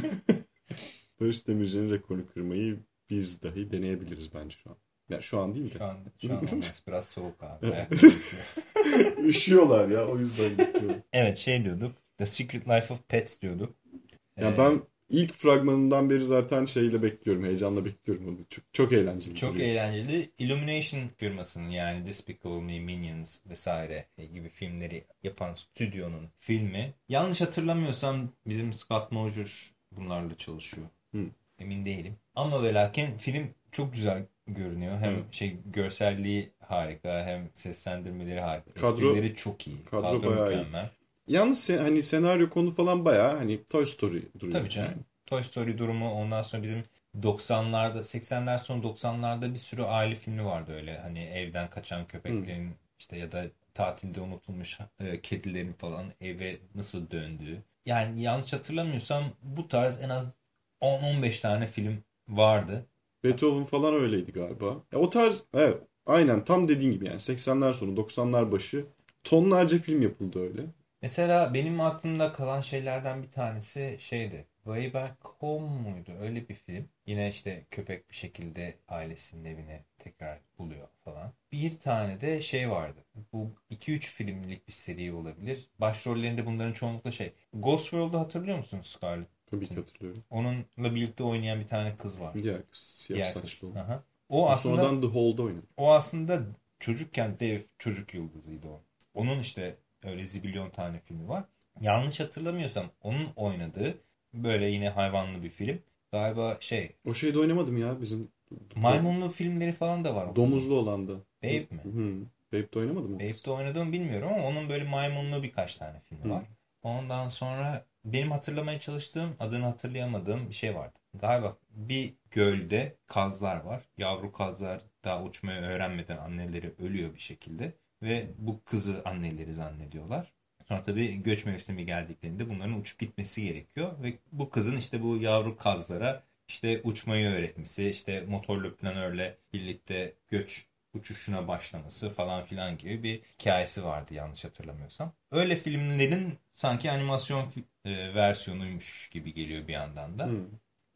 *laughs* Barış Demirci'nin rekorunu kırmayı biz dahi deneyebiliriz bence şu an. Yani şu an değil de. Şu an, şu an olmaz. *laughs* Biraz soğuk abi. *laughs* Üşüyorlar ya o yüzden evet şey diyorduk. The Secret Life of Pets diyorduk. Ya ee, ben ilk fragmanından beri zaten şeyle bekliyorum. Heyecanla bekliyorum. Çok, çok eğlenceli. Çok duruyor. eğlenceli. Illumination firmasının yani Despicable Me, Minions vesaire gibi filmleri yapan stüdyonun filmi. Yanlış hatırlamıyorsam bizim Scott Mosier bunlarla çalışıyor. Hı. Emin değilim. Ama ve lakin film çok güzel görünüyor. Hem evet. şey görselliği harika hem seslendirmeleri harika. Kadro, Esprileri çok iyi. Kadro, kadro mükemmel. Iyi. Yalnız sen, hani senaryo konu falan bayağı hani Toy Story duruyor. Tabii canım. Yani. Toy Story durumu ondan sonra bizim 90'larda 80'ler son 90'larda bir sürü aile filmi vardı öyle. Hani evden kaçan köpeklerin Hı. işte ya da tatilde unutulmuş e, kedilerin falan eve nasıl döndüğü. Yani yanlış hatırlamıyorsam bu tarz en az 10-15 tane film vardı. Beethoven falan öyleydi galiba. Ya o tarz evet aynen tam dediğin gibi yani 80'ler sonu 90'lar başı tonlarca film yapıldı öyle. Mesela benim aklımda kalan şeylerden bir tanesi şeydi. Way Back Home muydu? Öyle bir film. Yine işte köpek bir şekilde ailesinin evine tekrar buluyor falan. Bir tane de şey vardı. Bu 2-3 filmlik bir seri olabilir. Başrollerinde bunların çoğunlukla şey. Ghost World'u hatırlıyor musun Scarlett? Tabii ki hatırlıyorum. Onunla birlikte oynayan bir tane kız var. Diğer kız. Siyah Diğer saçlı. Kız. Aha. O aslında, sonradan The Hole'da oynadı. O aslında çocukken dev çocuk yıldızıydı o. Onun işte öyle zibilyon tane filmi var. Yanlış hatırlamıyorsam onun oynadığı böyle yine hayvanlı bir film. Galiba şey. O şeyde oynamadım ya bizim. Maymunlu filmleri falan da var. Domuzlu olan da. Babe mi? Hı. Babe'de oynamadım mı? Babe'de oynadığımı bilmiyorum ama onun böyle maymunlu birkaç tane filmi Hı. var. Ondan sonra benim hatırlamaya çalıştığım adını hatırlayamadığım bir şey vardı. Galiba bir gölde kazlar var. Yavru kazlar daha uçmayı öğrenmeden anneleri ölüyor bir şekilde. Ve bu kızı anneleri zannediyorlar. Sonra tabii göç mevsimi geldiklerinde bunların uçup gitmesi gerekiyor. Ve bu kızın işte bu yavru kazlara işte uçmayı öğretmesi, işte motorlu planörle birlikte göç uçuşuna başlaması falan filan gibi bir hikayesi vardı yanlış hatırlamıyorsam. Öyle filmlerin sanki animasyon e, versiyonuymuş gibi geliyor bir yandan da. Hmm.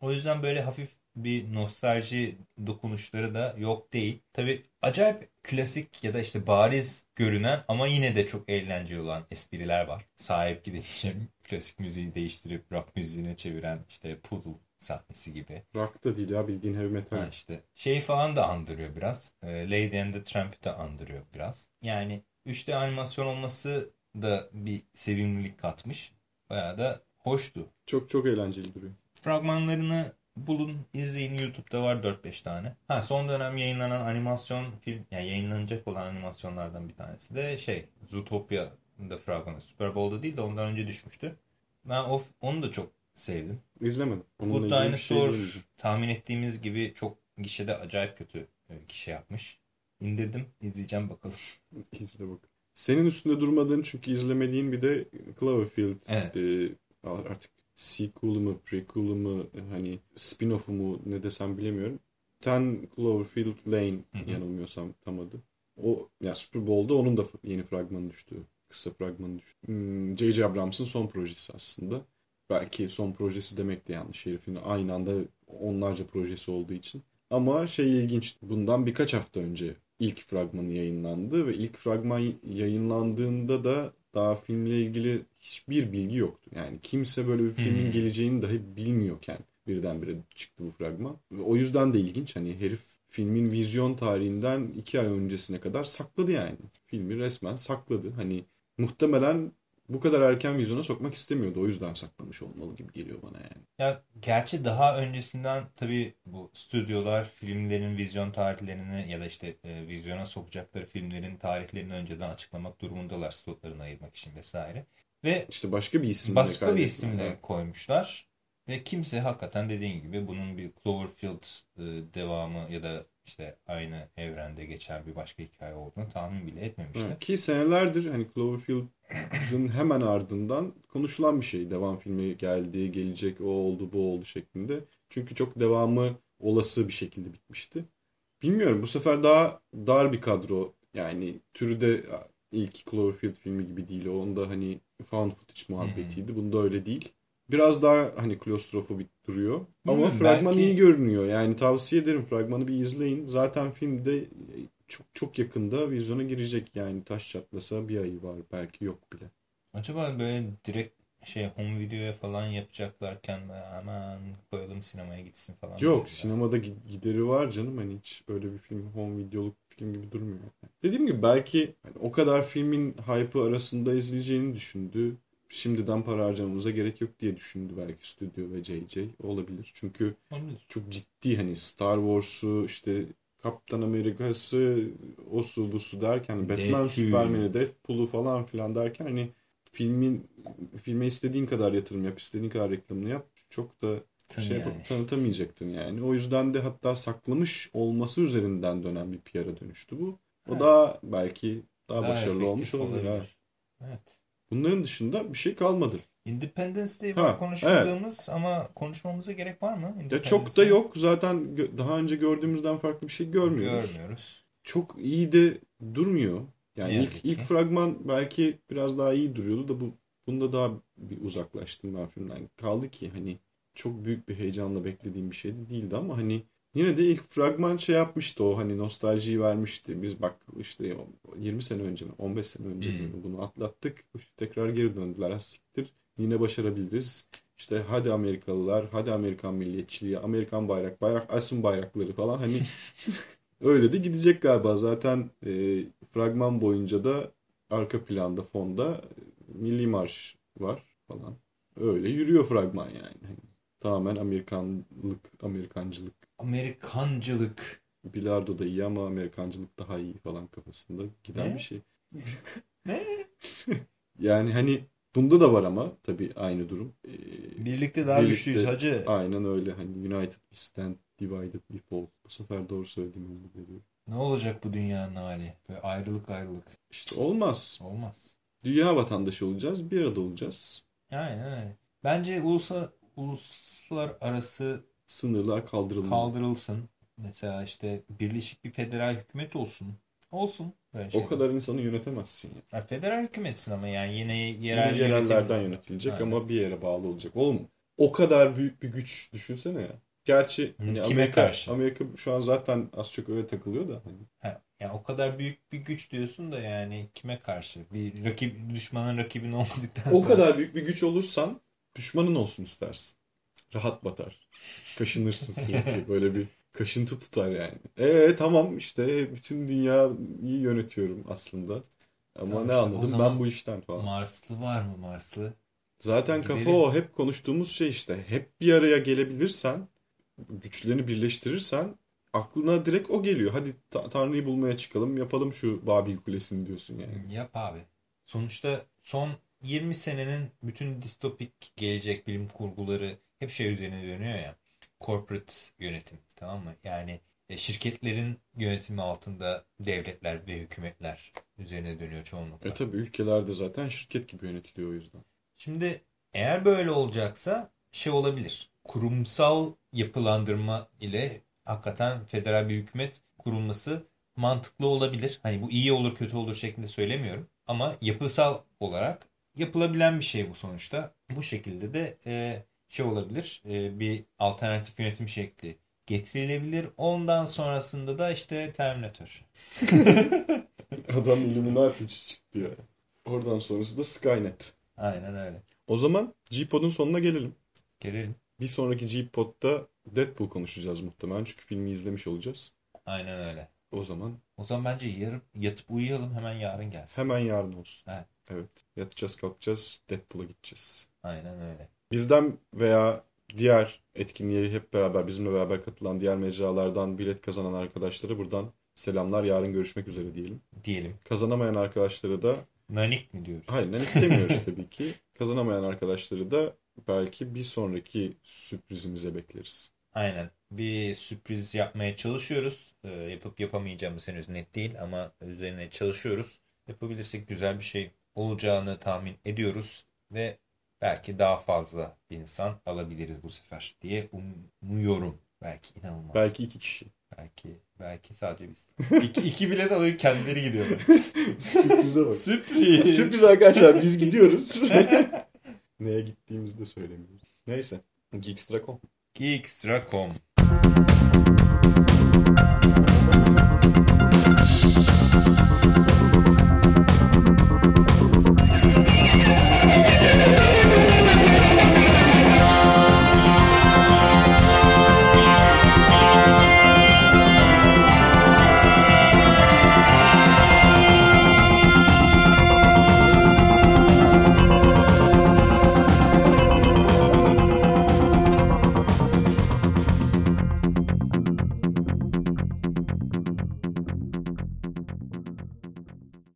O yüzden böyle hafif bir nostalji dokunuşları da yok değil. Tabi acayip klasik ya da işte bariz görünen ama yine de çok eğlenceli olan espriler var. Sahip gidince *laughs* klasik müziği değiştirip rock müziğine çeviren işte Poodle sahnesi gibi. Rock da değil ya bildiğin heavy metal. Ha işte şey falan da andırıyor biraz. E, Lady and the Tramp'i de andırıyor biraz. Yani 3D animasyon olması da bir sevimlilik katmış. Bayağı da hoştu. Çok çok eğlenceli duruyor. Fragmanlarını bulun, izleyin. YouTube'da var 4-5 tane. Ha son dönem yayınlanan animasyon film, yani yayınlanacak olan animasyonlardan bir tanesi de şey, Zootopia'da fragmanı. Super Bowl'da değil de ondan önce düşmüştü. Ben o, onu da çok sevdim. İzlemedim. Good Dinosaur şey tahmin ettiğimiz gibi çok gişede acayip kötü gişe yapmış. İndirdim. izleyeceğim bakalım. *laughs* İzle bak. Senin üstünde durmadığın çünkü izlemediğin bir de Cloverfield evet. e, artık sequel'ı mı, prequel'ı mı, hani spin-off'u mu ne desem bilemiyorum. Ten Cloverfield Lane hı hı. yanılmıyorsam tam adı. O yani Super Bowl'da onun da yeni fragmanı düştü. Kısa fragmanı düştü. J.J. Hmm, Abrams'ın son projesi aslında. Belki son projesi demek de yanlış herifin. Aynı anda onlarca projesi olduğu için. Ama şey ilginç. Bundan birkaç hafta önce ilk fragmanı yayınlandı ve ilk fragman yayınlandığında da daha filmle ilgili hiçbir bilgi yoktu. Yani kimse böyle bir filmin hmm. geleceğini dahi bilmiyorken birdenbire çıktı bu fragman. Ve o yüzden de ilginç. Hani herif filmin vizyon tarihinden iki ay öncesine kadar sakladı yani. Filmi resmen sakladı. Hani muhtemelen bu kadar erken vizyona sokmak istemiyordu. O yüzden saklamış olmalı gibi geliyor bana yani. Ya gerçi daha öncesinden tabii bu stüdyolar filmlerin vizyon tarihlerini ya da işte e, vizyona sokacakları filmlerin tarihlerini önceden açıklamak durumundalar slotlarını ayırmak için vesaire. Ve işte başka bir isimle başka bir isimle koymuşlar. Ve kimse hakikaten dediğin gibi bunun bir Cloverfield e, devamı ya da işte aynı evrende geçen bir başka hikaye olduğunu tahmin bile etmemişler. Ki senelerdir hani Cloverfield'ın hemen ardından konuşulan bir şey. Devam filmi geldi, gelecek, o oldu, bu oldu şeklinde. Çünkü çok devamı olası bir şekilde bitmişti. Bilmiyorum bu sefer daha dar bir kadro. Yani türü de ilk Cloverfield filmi gibi değil. Onda hani found footage muhabbetiydi. Hmm. Bunda öyle değil. Biraz daha hani klostrofobik duruyor. Ama Bilmiyorum, fragman belki... iyi görünüyor. Yani tavsiye ederim fragmanı bir izleyin. Zaten filmde çok çok yakında vizyona girecek. Yani taş çatlasa bir ayı var. Belki yok bile. Acaba böyle direkt şey home videoya falan yapacaklarken hemen koyalım sinemaya gitsin falan. Yok sinemada gideri var canım hani hiç öyle bir film home videoluk film gibi durmuyor. Dediğim gibi belki hani o kadar filmin hype'ı arasında izleyeceğini düşündü. Şimdiden para harcamamıza gerek yok diye düşündü belki stüdyo ve JJ. Olabilir. Çünkü Olabilir. çok ciddi hani Star Wars'u işte Kaptan Amerika'sı o su bu su derken Batman, Superman'i, Deadpool'u falan filan derken hani filmin filme istediğin kadar yatırım yap, istediğin kadar reklamını yap. Çok da Tın şey yani. tanıtamayacaktın yani. O yüzden de hatta saklamış olması üzerinden dönen bir PR'a dönüştü bu. O evet. da belki daha, daha başarılı olmuş olabilir. olabilir. Evet. Bunların dışında bir şey kalmadı. Independence Day var konuşmadığımız evet. ama konuşmamıza gerek var mı? Ya çok da yok. Zaten daha önce gördüğümüzden farklı bir şey görmüyoruz. Görmüyoruz. Çok iyi de durmuyor. Yani ilk, ilk fragman belki biraz daha iyi duruyordu da bu bunda daha bir uzaklaştım ben filmden. Kaldı ki hani çok büyük bir heyecanla beklediğim bir şey değildi ama hani yine de ilk fragman şey yapmıştı o hani nostaljiyi vermişti. Biz bak işte 20 sene önce mi 15 sene önce mi hmm. bunu atlattık. Tekrar geri döndüler. Siktir. Yine başarabiliriz. İşte hadi Amerikalılar, hadi Amerikan milliyetçiliği, Amerikan bayrak, bayrak asın bayrakları falan hani *laughs* öyle de gidecek galiba. Zaten e, fragman boyunca da arka planda fonda milli marş var falan. Öyle yürüyor fragman yani. Hani tamamen Amerikanlık, Amerikancılık. Amerikancılık. Bilardo da iyi ama Amerikancılık daha iyi falan kafasında giden ne? bir şey. *laughs* ne? *laughs* yani hani bunda da var ama tabii aynı durum. Ee, birlikte daha birlikte, güçlüyüz hacı. Aynen öyle. Hani United we stand, divided we fall. Bu sefer doğru geliyor. Ne olacak bu dünyanın hali? Böyle ayrılık ayrılık. İşte olmaz. Olmaz. Dünya vatandaşı olacağız. Bir arada olacağız. Aynen öyle. Bence ulusa, uluslararası sınırlar kaldırılmalı. Kaldırılsın. Mesela işte birleşik bir federal hükümet olsun. Olsun. Böyle o kadar insanı yönetemezsin. Ya. ya federal hükümetsin ama yani yine yerel yine yerellerden yönetilecek Aynen. ama bir yere bağlı olacak. Oğlum o kadar büyük bir güç düşünsene ya. Gerçi hani Kime Amerika, karşı? Amerika şu an zaten az çok öyle takılıyor da. Hani. Ha, yani o kadar büyük bir güç diyorsun da yani kime karşı? Bir rakip düşmanın rakibin olmadıktan sonra. O kadar büyük bir güç olursan düşmanın olsun istersin. Rahat batar. Kaşınırsın sürekli. *laughs* Böyle bir kaşıntı tutar yani. Ee tamam işte bütün dünyayı yönetiyorum aslında. Ama tamam, ne anladım ben bu işten falan. Marslı var mı Marslı? Zaten Gidelim. kafa o hep konuştuğumuz şey işte. Hep bir araya gelebilirsen güçlerini birleştirirsen aklına direkt o geliyor. Hadi ta- Tanrı'yı bulmaya çıkalım yapalım şu Babil Kulesi'ni diyorsun yani. Yap abi. Sonuçta son 20 senenin bütün distopik gelecek bilim kurguları hep şey üzerine dönüyor ya. Corporate yönetim tamam mı? Yani e, şirketlerin yönetimi altında devletler ve hükümetler üzerine dönüyor çoğunlukla. E tabi ülkelerde zaten şirket gibi yönetiliyor o yüzden. Şimdi eğer böyle olacaksa şey olabilir. Kurumsal yapılandırma ile hakikaten federal bir hükümet kurulması mantıklı olabilir. Hani bu iyi olur kötü olur şeklinde söylemiyorum. Ama yapısal olarak yapılabilen bir şey bu sonuçta. Bu şekilde de e, şey olabilir. E, bir alternatif yönetim şekli getirilebilir. Ondan sonrasında da işte Terminator. *laughs* Adam Illuminati çıktı ya. Oradan sonrası da Skynet. Aynen öyle. O zaman G-Pod'un sonuna gelelim. Gelelim. Bir sonraki G-Pod'da Deadpool konuşacağız muhtemelen. Çünkü filmi izlemiş olacağız. Aynen öyle. O zaman. O zaman bence yarın yatıp uyuyalım hemen yarın gelsin. Hemen yarın olsun. Evet. Evet. Yatacağız kalkacağız Deadpool'a gideceğiz. Aynen öyle. Bizden veya diğer etkinliğe hep beraber bizimle beraber katılan diğer mecralardan bilet kazanan arkadaşlara buradan selamlar. Yarın görüşmek üzere diyelim. Diyelim. Kazanamayan arkadaşları da Nanik mi diyoruz? Hayır nanik demiyoruz *laughs* tabii ki. Kazanamayan arkadaşları da belki bir sonraki sürprizimize bekleriz. Aynen. Bir sürpriz yapmaya çalışıyoruz. Ee, yapıp yapamayacağımız henüz net değil ama üzerine çalışıyoruz. Yapabilirsek güzel bir şey olacağını tahmin ediyoruz ve belki daha fazla insan alabiliriz bu sefer diye umuyorum. Belki inanılmaz. Belki iki kişi. Belki belki sadece biz. iki, iki bilet alıp kendileri gidiyorlar. *laughs* Sürprize bak. Sürpriz. Sürpriz arkadaşlar biz gidiyoruz. *laughs* Neye gittiğimizi de söylemiyoruz. Neyse. Geekstra.com Geekstra.com